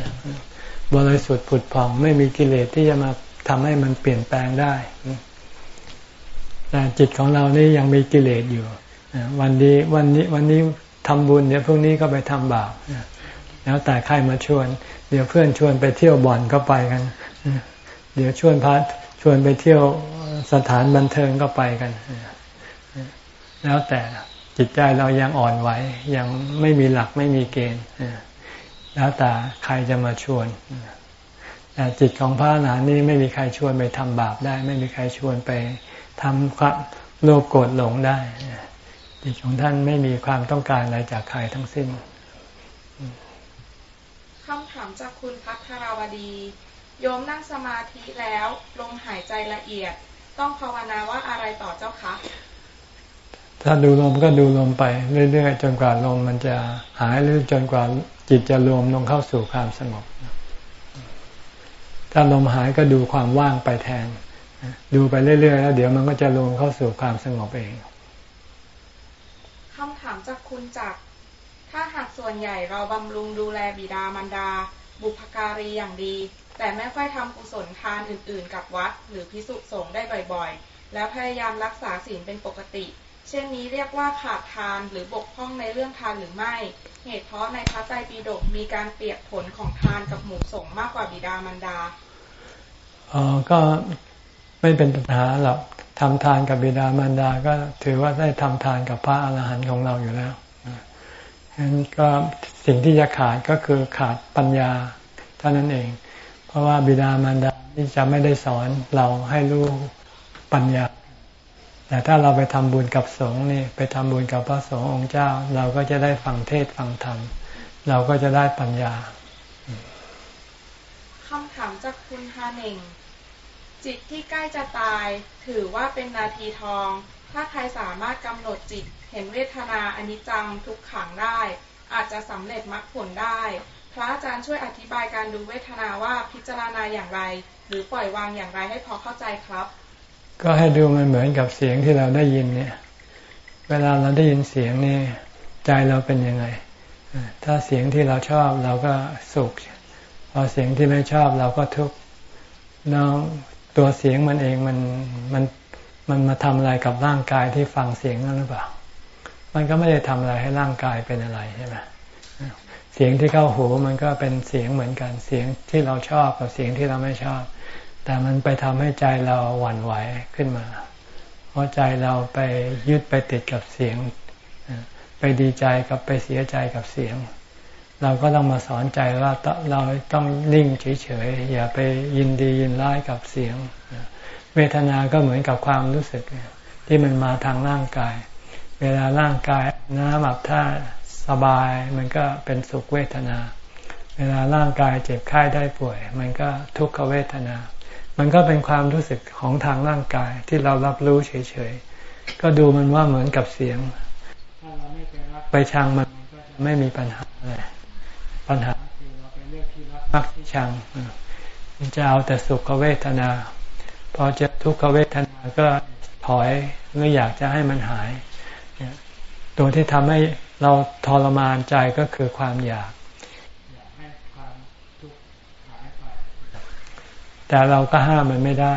บริสุทธิ์ผุดผ่องไม่มีกิเลสที่จะมาทำให้มันเปลี่ยนแปลงได้แต่จิตของเรานี่ยังมีกิเลสอยู่วันนี้วันนี้วันนี้ทำบุญเดี๋ยวพรุ่งนี้ก็ไปทำบาปแล้วแต่ใครมาชวน เดี๋ยวเพื่อนชวนไปเที่ยวบ่อนก็ไปกัน เดี๋ยวชวนพัดชวนไปเที่ยวสถานบันเทิงก็ไปกัน แล้วแต่จิตใจเรายังอ่อนไหวยังไม่มีหลักไม่มีเกณฑ์ แล้วแต่ใครจะมาชวนแต่จิตของพระอรหันต์นี่ไม่มีใครชวนไปทำบาปได้ ไม่มีใครชวนไปทำความโลภโกรธหลงได้จิตของท่านไม่มีความต้องการอะไรจากใครทั้งสิ้นคำถามจากคุณพัทราวดี โยมนั่งสมาธิแล้วลมหายใจละเอียด ต้องภาวนาว่าอะไรต่อเจ้าคะถ้าดูลมก็ดูลมไปเรื่อยๆจนกว่าลมมันจะหายหรือจนกว่า จิตจะรวมลงเข้าสู่ความสงบ ถ้าลมหายก็ดูความว่างไปแทน ดูไปเรื่อยๆแล้วเดี๋ยวมันก็จะรวมเข้าสู่ความสงบเองคำถามจากคุณจักถ้าหากส่วนใหญ่เราบำรุงดูแลบิดามารดา บุพการีอย่างดี แต่ไม่ค่อยทำกุศลทานอื่นๆ กับวัด หรือพิสุสงฆ์ได้บ่อยๆ แล้วพยายามรักษาศีลเป็นปกติ ช่นนี้เรียกว่าขาดทานหรือบกพร่องในเรื่องทานหรือไม่ เหตุเพราะในพระไตรปิฎกมีการเปรียบผลของทานกับหมู่สงฆ์มากกว่าบิดามารดาอ๋อก็ไม่เป็นปัญหาหรอกทำทานกับบิดามารดาก็ถือว่าได้ทำทานกับพระอรหันต์ของเราอยู่แล้วฉะนั้นก็สิ่งที่จะขาดก็คือขาดปัญญาเท่านั้นเอง เพราะว่าบิดามารดาที่จะไม่ได้สอนเราให้รู้ปัญญา แต่ถ้าเราไปทำบุญกับสงฆ์นี่ไปทำบุญกับพระสงฆ์องค์เจ้า เราก็จะได้ฟังเทศฟังธรรม เราก็จะได้ปัญญาคำถามจากคุณฮาเน่ง จิตที่ใกล้จะตาย ถือว่าเป็นนาทีทอง ถ้าใครสามารถกำหนดจิต เห็นเวทนาอนิจจังทุกขังได้ อาจจะสำเร็จมรรคผลได้ พระอาจารย์ช่วยอธิบายการดูเวทนาว่าพิจารณาอย่างไร หรือปล่อยวางอย่างไรให้พอเข้าใจครับ ก็ให้ดูมันเหมือนกับเสียงที่เราได้ยินเนี่ย เวลาเราได้ยินเสียงนี่ใจเราเป็นยังไง ถ้าเสียงที่เราชอบเราก็สุข พอเสียงที่ไม่ชอบเราก็ทุกข์น้องตัวเสียงมันเองมันมันมันมาทำอะไรกับร่างกายที่ฟังเสียงนั่นหรือเปล่า มันก็ไม่ได้ทำอะไรให้ร่างกายเป็นอะไรใช่ไหมเสียงที่เข้าหูมันก็เป็นเสียงเหมือนกัน เสียงที่เราชอบกับเสียงที่เราไม่ชอบ แต่มันไปทำให้ใจเราหวั่นไหวขึ้นมา เพราะใจเราไปยึดไปติดกับเสียง ไปดีใจกับไปเสียใจกับเสียง เราก็ต้องมาสอนใจว่าเราต้องนิ่งเฉยๆ อย่าไปยินดียินร้ายกับเสียง เวทนาก็เหมือนกับความรู้สึกที่มันมาทางร่างกาย เวลาร่างกายน้ำอับท่าสบายมันก็เป็นสุขเวทนา เวลาร่างกายเจ็บไข้ได้ป่วย มันก็ทุกขเวทนา มันก็เป็นความรู้สึกของทางร่างกายที่เรารับรู้เฉยๆ ก็ดูมันว่าเหมือนกับเสียง ถ้าเราไม่ไปรักไปชังมันก็ไม่มีปัญหาอะไรปัญหาคือเราไปเลือกที่รักมักที่ชังจะเอาแต่สุขเวทนา พอจะทุกขเวทนาก็ถอยไม่อยากจะให้มันหายตัวที่ทำให้เราทรมานใจก็คือความอยาก แต่เราก็ห้ามมันไม่ได้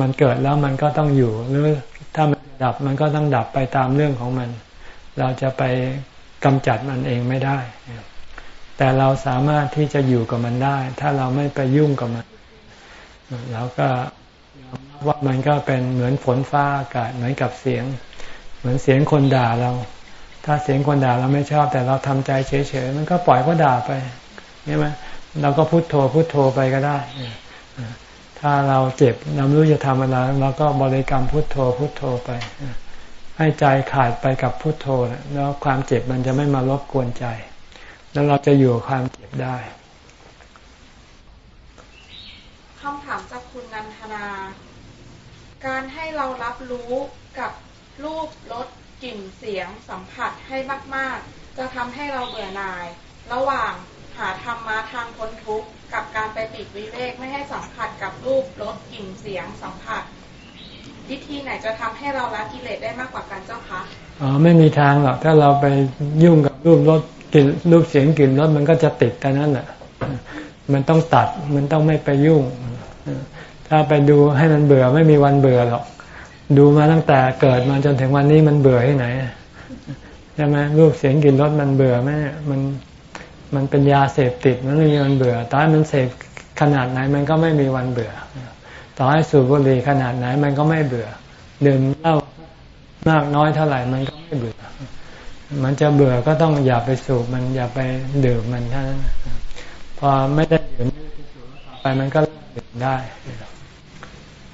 มันเกิดแล้วมันก็ต้องอยู่ หรือถ้ามันดับมันก็ต้องดับไปตามเรื่องของมัน เราจะไปกำจัดมันเองไม่ได้ แต่เราสามารถที่จะอยู่กับมันได้ ถ้าเราไม่ไปยุ่งกับมันเราก็ว่ามันก็เป็นเหมือนฝนฟ้าอากาศเหมือนกับเสียง เหมือนเสียงคนด่าเรา ถ้าเสียงคนด่าเราไม่ชอบ แต่เราทำใจเฉยๆมันก็ปล่อยก็ด่าไปใช่ไหมเราก็พุโทโธพุโทโธไปก็ได้ ถ้าเราเจ็บเราไม่รู้จะทำอะไรเราก็บริกรรมพุทโธพุทโธไป ให้ใจขาดไปกับพุโทโธแล้วความเจ็บมันจะไม่มารบกวนใจ แล้วเราจะอยู่ความเจ็บได้คำถามจากคุณนันทนา การให้เรารับรู้กับรูปรสกลิ่นเสียงสัมผัสให้มาก ๆ จะทำให้เราเบื่อหน่าย ระหว่าง หาธรรมะทางพ้นทุกข์กับการไปปิดวิเวกไม่ให้สัมผัสกับรูปรสกลิ่นเสียงสัมผัส วิธีไหนจะทำให้เราละกิเลสได้มากกว่ากันเจ้าคะอ๋อไม่มีทางหรอกถ้าเราไปยุ่งกับรูปรสกลิ่นรูปเสียงกลิ่นรสมันก็จะติดแต่นั้นแหละมันต้องตัดมันต้องไม่ไปยุ่ง ถ้าไปดูให้มันเบื่อไม่มีวันเบื่อหรอก ดูมาตั้งแต่เกิดมาจนถึงวันนี้มันเบื่อที่ไหนใช่ไหมรูปเสียงกลิ่นรสมันเบื่อไหมมัน มันเป็นยาเสพติดมันไม่มีวันเบื่อต่อให้มันเสพขนาดไหนมันก็ไม่มีวันเบื่อ ต่อให้สูบบุหรี่ขนาดไหนมันก็ไม่เบื่อดื่มเหล้ามากน้อยเท่าไหร่มันก็ไม่เบื่อ มันจะเบื่อก็ต้องอย่าไปสูบมันอย่าไปดื่มมันเท่านั้นพอไม่ได้ดื่มไปมันก็ดื่มได้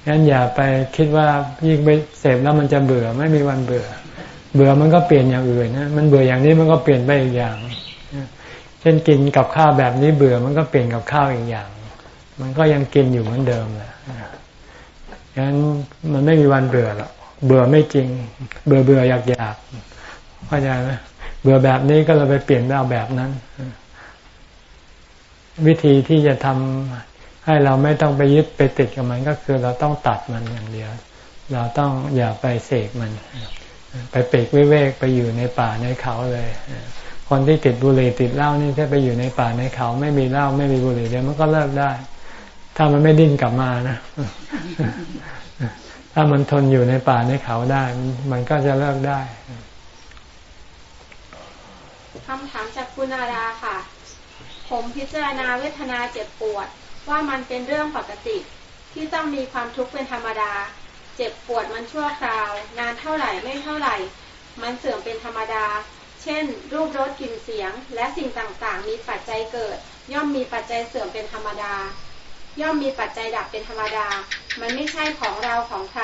งั้นอย่าไปคิดว่ายิ่งไปเสพแล้วมันจะเบื่อไม่มีวันเบื่อ เบื่อมันก็เปลี่ยนอย่างอื่นนะมันเบื่ออย่างนี้มันก็เปลี่ยนไปอีกอย่าง เช่นกินกับข้าวแบบนี้เบื่อมันก็เปลี่ยนกับข้าวอีกอย่าง มันก็ยังกินอยู่เหมือนเดิมแหละงั้นมันไม่มีวันเบื่อหรอกเบื่อไม่จริง เบื่อเบื่ออยากอยากเข้าใจไหมเบื่อแบบนี้ก็เราไปเปลี่ยนเอาแบบนั้น วิธีที่จะทำให้เราไม่ต้องไปยึดไปติดกับมันก็คือเราต้องตัดมันอย่างเดียว เราต้องอย่าไปเสกมัน ไปเปกวิเวกไปอยู่ในป่าในเขาเลย คนที่ติดบุหรี่ติดเหล้านี่ถ้าไปอยู่ในป่าในเขา ไม่มีเหล้าไม่มีบุหรี่เดี๋ยวมันก็เลิกได้ ถ้ามันไม่ดิ้นกลับมานะ ถ้ามันทนอยู่ในป่าในเขาได้ มันก็จะเลิกได้คำถามจากคุณอาดาค่ะ ผมพิจารณาเวทนาเจ็บปวด ว่ามันเป็นเรื่องปกติ ที่ต้องมีความทุกข์เป็นธรรมดา เจ็บปวดมันชั่วคราว นานเท่าไหร่ไม่เท่าไหร่ มันเสื่อมเป็นธรรมดา เช่น รูปรสกลิ่นเสียง และสิ่งต่างๆ มีปัจจัยเกิด ย่อมมีปัจจัยเสื่อมเป็นธรรมดา ย่อมมีปัจจัยดับเป็นธรรมดา มันไม่ใช่ของเราของใคร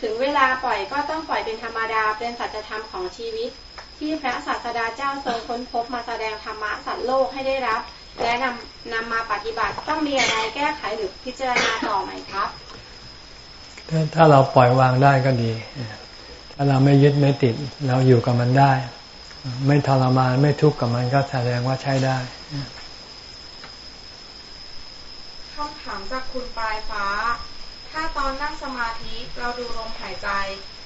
ถึงเวลาปล่อยก็ต้องปล่อยเป็นธรรมดาเป็นสัจธรรมของชีวิต ที่พระศาสดาเจ้าทรงค้นพบมาแสดงธรรมะสัตว์โลกให้ได้รับ และนำนำมาปฏิบัติต้องมีอะไรแก้ไขหรือพิจารณาต่อไหมครับ ถ้าเราปล่อยวางได้ก็ดีาเราไม่ยึดไม่ติด เราอยู่กับมันได้ ไม่ทรมานไม่ทุกข์กับมันก็แสดงว่าใช้ได้คำถามจากคุณปลายฟ้า ถ้าตอนนั่งสมาธิเราดูลมหายใจ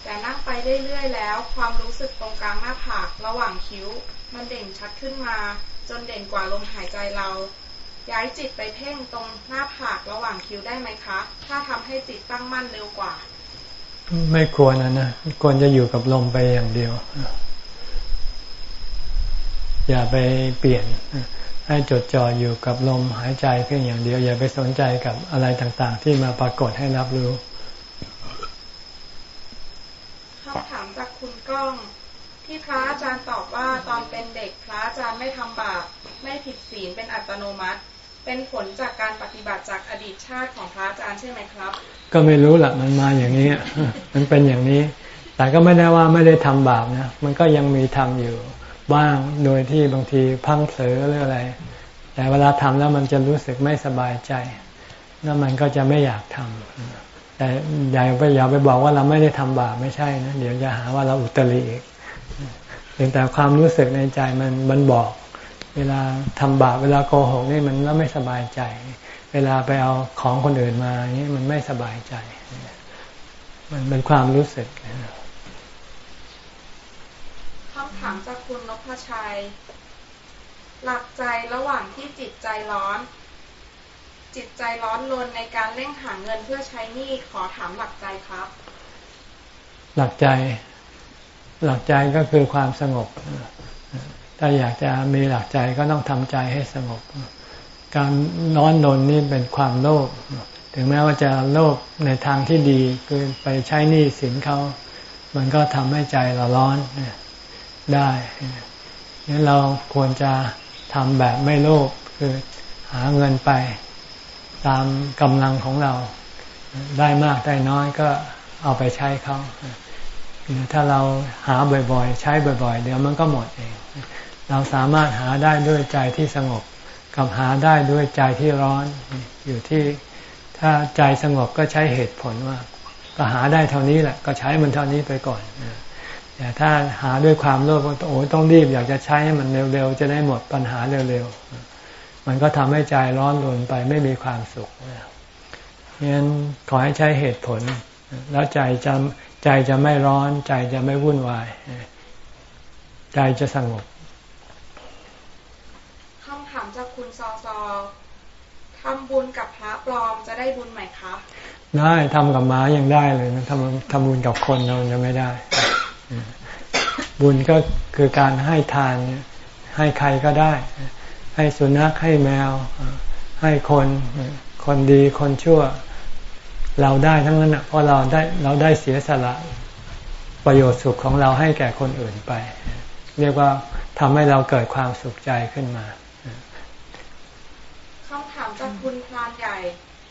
แต่นั่งไปเรื่อยๆแล้ว ความรู้สึกตรงกลางหน้าผากระหว่างคิ้ว มันเด่นชัดขึ้นมา จนเด่นกว่าลมหายใจเรา ย้ายจิตไปเพ่งตรงหน้าผากระหว่างคิ้วได้ไหมคะ ถ้าทำให้จิตตั้งมั่นเร็วกว่า ไม่ควรนะนะควรจะอยู่กับลมไปอย่างเดียว อย่าไปเปลี่ยน ให้จดจ่ออยู่กับลมหายใจเพียงอย่างเดียว อย่าไปสนใจกับอะไรต่างๆ ที่มาปรากฏให้รับรู้คำถามจากคุณก้อง ที่พระอาจารย์ตอบว่าตอนเป็นเด็กพระอาจารย์ไม่ทำบาปไม่ผิดศีลเป็นอัตโนมัติ เป็นผลจากการปฏิบัติจากอดีตชาติของพระอาจารย์ใช่ไหมครับ ก็ไม่รู้แหละมันมาอย่างนี้ มันเป็นอย่างนี้ แต่ก็ไม่ได้ว่าไม่ได้ทำบาปนะ มันก็ยังมีทำอยู่บ้างโดยที่บางทีพังเสือหรืออะไร แต่เวลาทำแล้วมันจะรู้สึกไม่สบายใจ แล้วมันก็จะไม่อยากทำแต่อย่าไปอย่าไปบอกว่าเราไม่ได้ทำบาปไม่ใช่นะ เดี๋ยวจะหาว่าเราอุตริอีกเพียงแต่ความรู้สึกในใจมันมันบอก เวลาทำบาปเวลาโกหกนี่มันก็ไม่สบายใจ เวลาไปเอาของคนอื่นมาอย่างนี้มันไม่สบายใจ มันเป็นความรู้สึกคำถามจากคุณนพชัย หลักใจระหว่างที่จิตใจร้อน จิตใจร้อนรนในการเร่งหาเงินเพื่อใช้หนี้ขอถามหลักใจครับ หลักใจ หลักใจก็คือความสงบ ถ้าอยากจะมีหลักใจก็ต้องทำใจให้สงบ การน้อนนนนี่เป็นความโลภถึงแม้ว่าจะโลภในทางที่ดีคือไปใช้หนี้สินเขา มันก็ทำให้ใจเราร้อนได้งั้นเราควรจะทำแบบไม่โลภคือหาเงินไป ตามกำลังของเรา ได้มากได้น้อยก็เอาไปใช้เขาถ้าเราหาบ่อยๆ ใช้บ่อยๆ เดี๋ยวมันก็หมดเอง เราสามารถหาได้ด้วยใจที่สงบ กับหาได้ด้วยใจที่ร้อน อยู่ที่ถ้าใจสงบก็ใช้เหตุผลว่า ก็หาได้เท่านี้แหละ ก็ใช้มันเท่านี้ไปก่อนแต่ถ้าหาด้วยความโลภโอ้ต้องรีบอยากจะใช้ให้มันเร็วๆ จะได้หมดปัญหาเร็วๆ มันก็ทำให้ใจร้อนรนไปไม่มีความสุขงั้นขอให้ใช้เหตุผล แล้วใจจะใจจะไม่ร้อน ใจจะไม่วุ่นวาย ใจจะสงบคำถามจากคุณซอซอ ทำบุญกับพระปลอมจะได้บุญไหมคะได้ทำกับม้ายังได้เลยนะทำทำบุญกับคนเราจะไม่ได้ บุญก็คือการให้ทานให้ใครก็ได้ ให้สุนัขให้แมว ให้คนคนดีคนชั่ว เราได้ทั้งนั้นเพราะเราได้เราได้เสียสละประโยชน์สุขของเราให้แก่คนอื่นไป เรียกว่าทำให้เราเกิดความสุขใจขึ้นมา จากคุณพรานใหญ่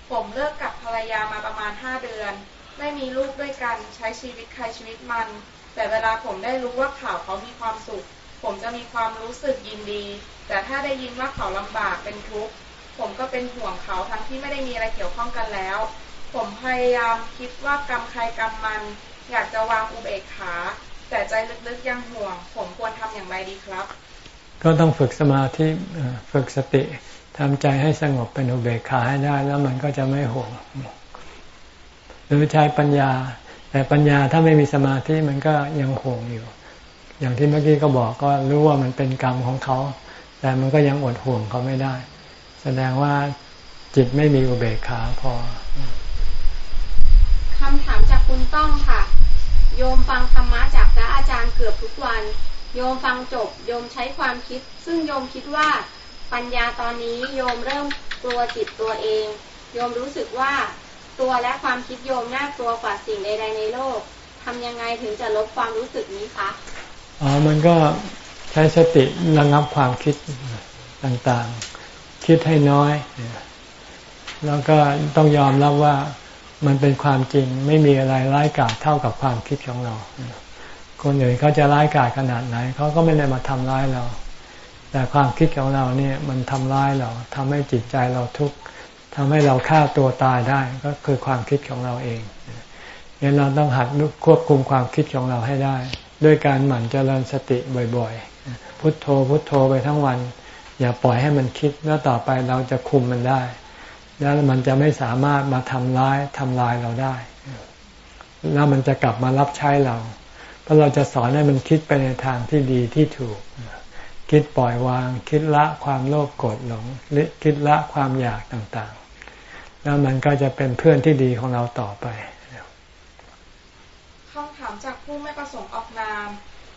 ผมเลิกกับภรรยามาประมาณห้าเดือนไม่มีลูกด้วยกันใช้ชีวิตใครชีวิตมัน แต่เวลาผมได้รู้ว่าข่าวเขามีความสุข ผมจะมีความรู้สึกยินดี แต่ถ้าได้ยินว่าเขาลำบากเป็นทุกข์ผมก็เป็นห่วงเขาทั้งที่ไม่ได้มีอะไรเกี่ยวข้องกันแล้ว ผมพยายามคิดว่ากรรมใครกรรมมัน อยากจะวางอุเบกขา แต่ใจลึกๆยังห่วง ผมควรทำอย่างไรดีครับ ก็ต้องฝึกสมาธิฝึกสติ ทำใจให้สงบเป็นอุเบกขาให้ได้ แล้วมันก็จะไม่ห่วงหรือใช้ปัญญา แต่ปัญญาถ้าไม่มีสมาธิมันก็ยังห่วงอยู่ อย่างที่เมื่อกี้ก็บอกก็รู้ว่ามันเป็นกรรมของเขา แต่มันก็ยังอดห่วงเขาไม่ได้ แสดงว่าจิตไม่มีอุเบกขาพอคำถามจากคุณต้องค่ะ โยมฟังธรรมะจากพระอาจารย์เกือบทุกวัน โยมฟังจบ โยมใช้ความคิด ซึ่งโยมคิดว่า ปัญญาตอนนี้โยมเริ่มกลัวจิตตัวเอง โยมรู้สึกว่าตัวและความคิดโยมน่ากลัวกว่าสิ่งใดๆในโลกทำยังไงถึงจะลบความรู้สึกนี้คะอ๋อมันก็ใช้สติระงับความคิดต่างๆ คิดให้น้อย แล้วก็ต้องยอมรับว่ามันเป็นความจริงไม่มีอะไรร้ายกาจเท่ากับความคิดของเรา คนอื่นเขาจะร้ายกาจขนาดไหนเขาก็ไม่ได้มาทำร้ายเรา แต่ความคิดของเราเนี่ยมันทำร้ายเราทำให้จิตใจเราทุกข์ทำให้เราฆ่าตัวตายได้ก็คือความคิดของเราเองงั้นเราต้องหัดควบคุมความคิดของเราให้ได้ ด้วยการหมั่นเจริญสติบ่อยๆ พุทโธพุทโธไปทั้งวัน อย่าปล่อยให้มันคิดแล้วต่อไปเราจะคุมมันได้ แล้วมันจะไม่สามารถมาทำร้ายทำลายเราได้ แล้วมันจะกลับมารับใช้เรา เพราะเราจะสอนให้มันคิดไปในทางที่ดีที่ถูก คิดปล่อยวาง คิดละความโลภโกรธหลงคิดละความอยากต่างๆ แล้วมันก็จะเป็นเพื่อนที่ดีของเราต่อไปคำถามจากผู้ไม่ประสงค์ออกนาม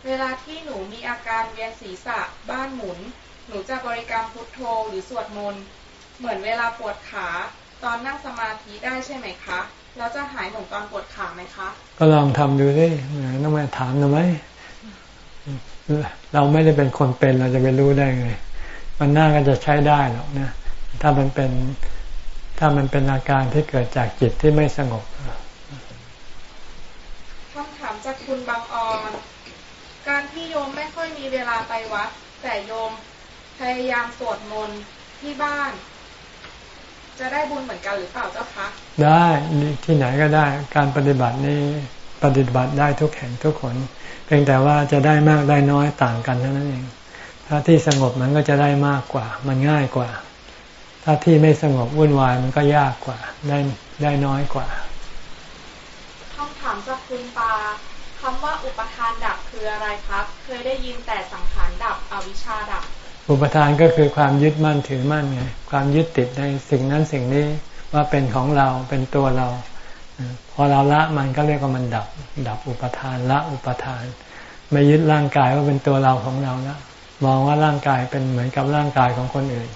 เวลาที่หนูมีอาการเวียนศีรษะบ้านหมุน หนูจะบริกรรมพุทโธหรือสวดมนต์เหมือนเวลาปวดขาตอนนั่งสมาธิได้ใช่ไหมคะแล้วจะหายหนุ่มตอนปวดขาไหมคะ ก็ลองทำดูสิต้องมาถามทำไม เราไม่ได้เป็นคนเป็นเราจะไปรู้ได้ไงมันน่าก็จะใช้ได้หรอกนะถ้ามันเป็นถ้ามันเป็นอาการที่เกิดจากจิตที่ไม่สงบคำถามจากคุณบางออนการที่โยมไม่ค่อยมีเวลาไปวัด แต่โยมพยายามสวดมนต์ที่บ้าน จะได้บุญเหมือนกันหรือเปล่าเจ้าคะได้ที่ไหนก็ได้ การปฏิบัตินี้ ปฏิบัติได้ทุกแห่งทุกคนเพียงแต่ว่าจะได้มากได้น้อยต่างกันเท่านั้นเอง ถ้าที่สงบมันก็จะได้มากกว่า มันง่ายกว่า ถ้าที่ไม่สงบวุ่นวายมันก็ยากกว่าได้ได้น้อยกว่าคำถามจากคุณปาคำว่าอุปทานดับคืออะไรครับ เคยได้ยินแต่สังขารดับอวิชชาดับ อุปทานก็คือความยึดมั่นถือมั่นไงความยึดติดในสิ่งนั้นสิ่งนี้ว่าเป็นของเราเป็นตัวเรา พอเราละมันก็เรียกว่ามันดับ ดับอุปทานละอุปทาน ไม่ยึดร่างกายว่าเป็นตัวเราของเราแล้วมองว่าร่างกายเป็นเหมือนกับร่างกายของคนอื่น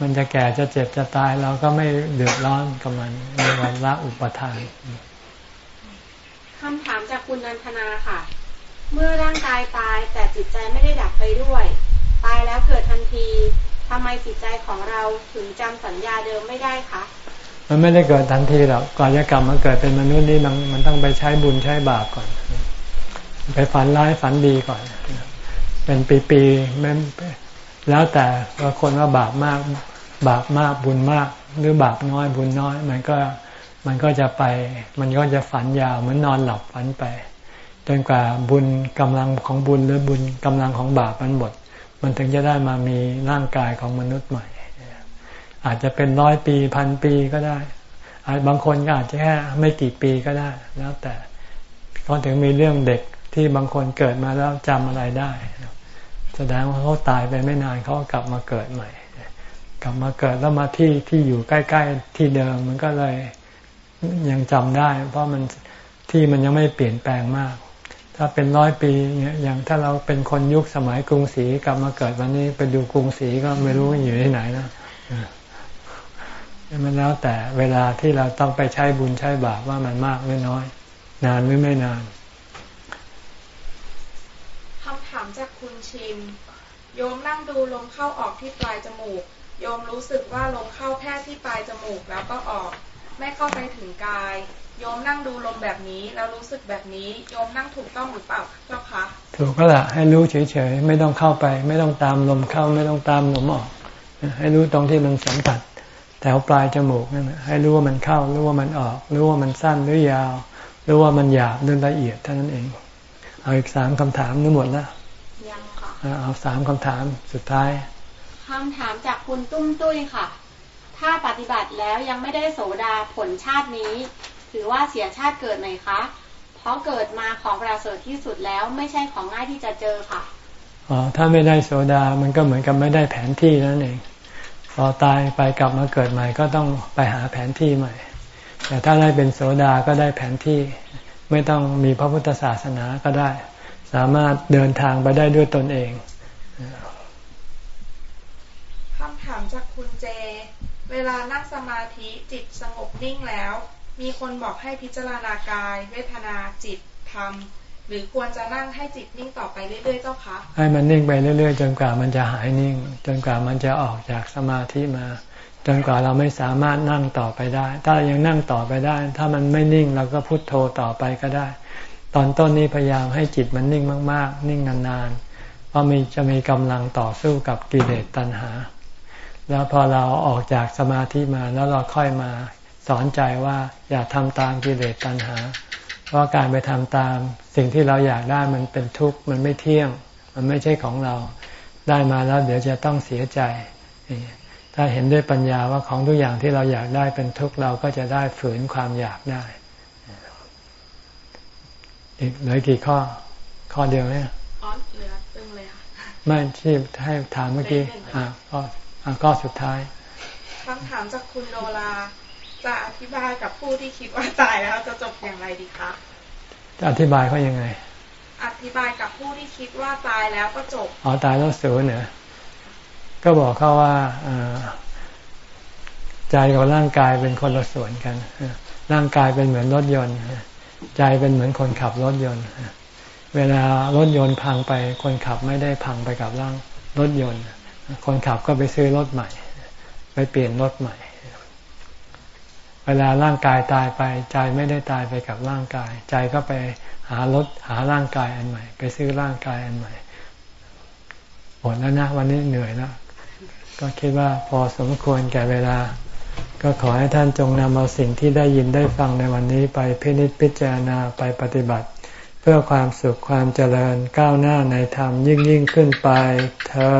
มันจะแก่จะเจ็บจะตายเราก็ไม่เดือดร้อนกับมันเรียกว่าละอุปทานคำถามจากคุณนันทนาค่ะ เมื่อร่างกายตายแต่จิตใจไม่ได้ดับไปด้วย ตายแล้วเกิดทันทีทำไมจิตใจของเราถึงจำสัญญาเดิมไม่ได้คะ มันไม่ได้เกิดทันทีหรอกก่อนจะกลับมาเกิดเป็นมนุษย์นี่มันมันต้องไปใช้บุญใช้บาปก่อน ไปฝันร้ายฝันดีก่อน เป็นปีๆไม่แล้วแต่ว่าคนว่าบาปมาก บาปมากบุญมาก หรือบาปน้อยบุญน้อย มันก็มันก็จะไป มันก็จะฝันยาวเหมือนนอนหลับฝันไปจนกว่าบุญกำลังของบุญหรือบุญกำลังของบาปมันหมด มันถึงจะได้มามีร่างกายของมนุษย์ใหม่ อาจจะเป็นร้อยปีพันปีก็ได้ อาจบางคนก็อาจจะแค่ไม่กี่ปีก็ได้ แล้วแต่ก็ถึงมีเรื่องเด็กที่บางคนเกิดมาแล้วจำอะไรได้ แสดงว่าเขาตายไปไม่นานเขากลับมาเกิดใหม่ กลับมาเกิดแล้วมาที่ที่อยู่ใกล้ ๆ ที่เดิมมันก็เลยยังจำได้ เพราะมันที่มันยังไม่เปลี่ยนแปลงมาก ถ้าเป็นร้อยปีอย่างถ้าเราเป็นคนยุคสมัยกรุงศรีกลับมาเกิดวันนี้ไปดูกรุงศรีก็ไม่รู้อยู่ที่ไหนนะ มันแล้วแต่เวลาที่เราต้องไปใช้บุญใช้บาปว่ามันมากหรือน้อย นานหรือไม่นานคำถามจากคุณชินโยมนั่งดูลมเข้าออกที่ปลายจมูก โยมรู้สึกว่าลมเข้าแค่ที่ปลายจมูกแล้วก็ออก ไม่เข้าไปถึงกาย โยมนั่งดูลมแบบนี้ แล้วรู้สึกแบบนี้ โยมนั่งถูกต้องหรือเปล่าเจ้าคะถูกก็แหละให้รู้เฉยๆไม่ต้องเข้าไป ไม่ต้องตามลมเข้า ไม่ต้องตามลมออก ให้รู้ตรงที่มันสัมผัส แถวปลายจมูกนั่นให้รู้ว่ามันเข้า รู้ว่ามันออก รู้ว่ามันสั้นหรือยาว รู้ว่ามันหยาบหรือละเอียดเท่านั้นเอง เอาอีกสามคำถามนี่หมดแล้วยังค่ะเอาสามคำถามสุดท้ายคำถามจากคุณตุ้มตุ้ยค่ะ ถ้าปฏิบัติแล้วยังไม่ได้โสดาผลชาตินี้ ถือว่าเสียชาติเกิดไหมคะเพราะเกิดมาของประเสริฐที่สุดแล้วไม่ใช่ของง่ายที่จะเจอค่ะอ๋อถ้าไม่ได้โสดา มันก็เหมือนกับไม่ได้แผนที่นั่นเอง พอตายไปกลับมาเกิดใหม่ ก็ต้องไปหาแผนที่ใหม่ แต่ถ้าได้เป็นโสดาก็ได้แผนที่ไม่ต้องมีพระพุทธศาสนาก็ได้ สามารถเดินทางไปได้ด้วยตนเองคำถามจากคุณเจ เวลานั่งสมาธิจิตสงบนิ่งแล้ว มีคนบอกให้พิจารณากาย เวทนาจิตธรรม หรือควรจะนั่งให้จิตนิ่งต่อไปเรื่อยๆเจ้าคะให้มันนิ่งไปเรื่อย ๆ จนกว่ามันจะหายนิ่ง จนกว่ามันจะออกจากสมาธิมา จนกว่าเราไม่สามารถนั่งต่อไปได้ ถ้ายังนั่งต่อไปได้ ถ้ามันไม่นิ่งเราก็พุโทโธต่อไปก็ได้ ตอนต้นนี้พยายามให้จิตมันนิ่งมาก ๆ นิ่งนานๆเพราะมีจะมีกำลังต่อสู้กับกิเลสตัณหา แล้วพอเราออกจากสมาธิมาแล้วเราค่อยมาสอนใจว่าอย่าทำตามกิเลสตัณหา เพราะการไปทำตามสิ่งที่เราอยากได้มันเป็นทุกข์มันไม่เที่ยง มันไม่ใช่ของเราได้มาแล้วเดี๋ยวจะต้องเสียใจ ถ้าเห็นด้วยปัญญาว่าของทุกอย่างที่เราอยากได้เป็นทุกข์เราก็จะได้ฝืนความอยากได้อีกเหลือกี่ข้อ ข้อเดียวเนี่ยอ๋อเหลือตึงเลยค่ะไม่ที่ให้ถามเมื่อกี้อ่าข้ออ่าข้อสุดท้ายคำถามจากคุณโนรา จะอธิบายกับผู้ที่คิดว่าตายแล้วจะจบอย่างไรดีคะจะอธิบายเขายังไง อธิบายกับผู้ที่คิดว่าตายแล้วก็จบอ๋อตายแล้วสูญเนี่ยก็บอกเขาว่าใจกับร่างกายเป็นคนละส่วนกันร่างกายเป็นเหมือนรถยนต์ ใจเป็นเหมือนคนขับรถยนต์ เวลารถยนต์พังไป คนขับไม่ได้พังไปกับร่างรถยนต์ คนขับก็ไปซื้อรถใหม่ ไปเปลี่ยนรถใหม่เว ลาร่างกายตายไป ใจไม่ได้ตายไปกับร่างกาย ใจก็ไปหารถหาร่างกายอันใหม่ ไปซื้อร่างกายอันใหม่หมดแล้วนะวันนี้เหนื่อยแล้วก็คิดว่าพอสมควรแก่เวลา ก็ขอให้ท่านจงนำเอาสิ่งที่ได้ยินได้ฟังในวันนี้ไปพินิจพิจารณาไปปฏิบัติ เพื่อความสุขความเจริญก้าวหน้าในธรรมยิ่งยิ่งขึ้นไปเธอ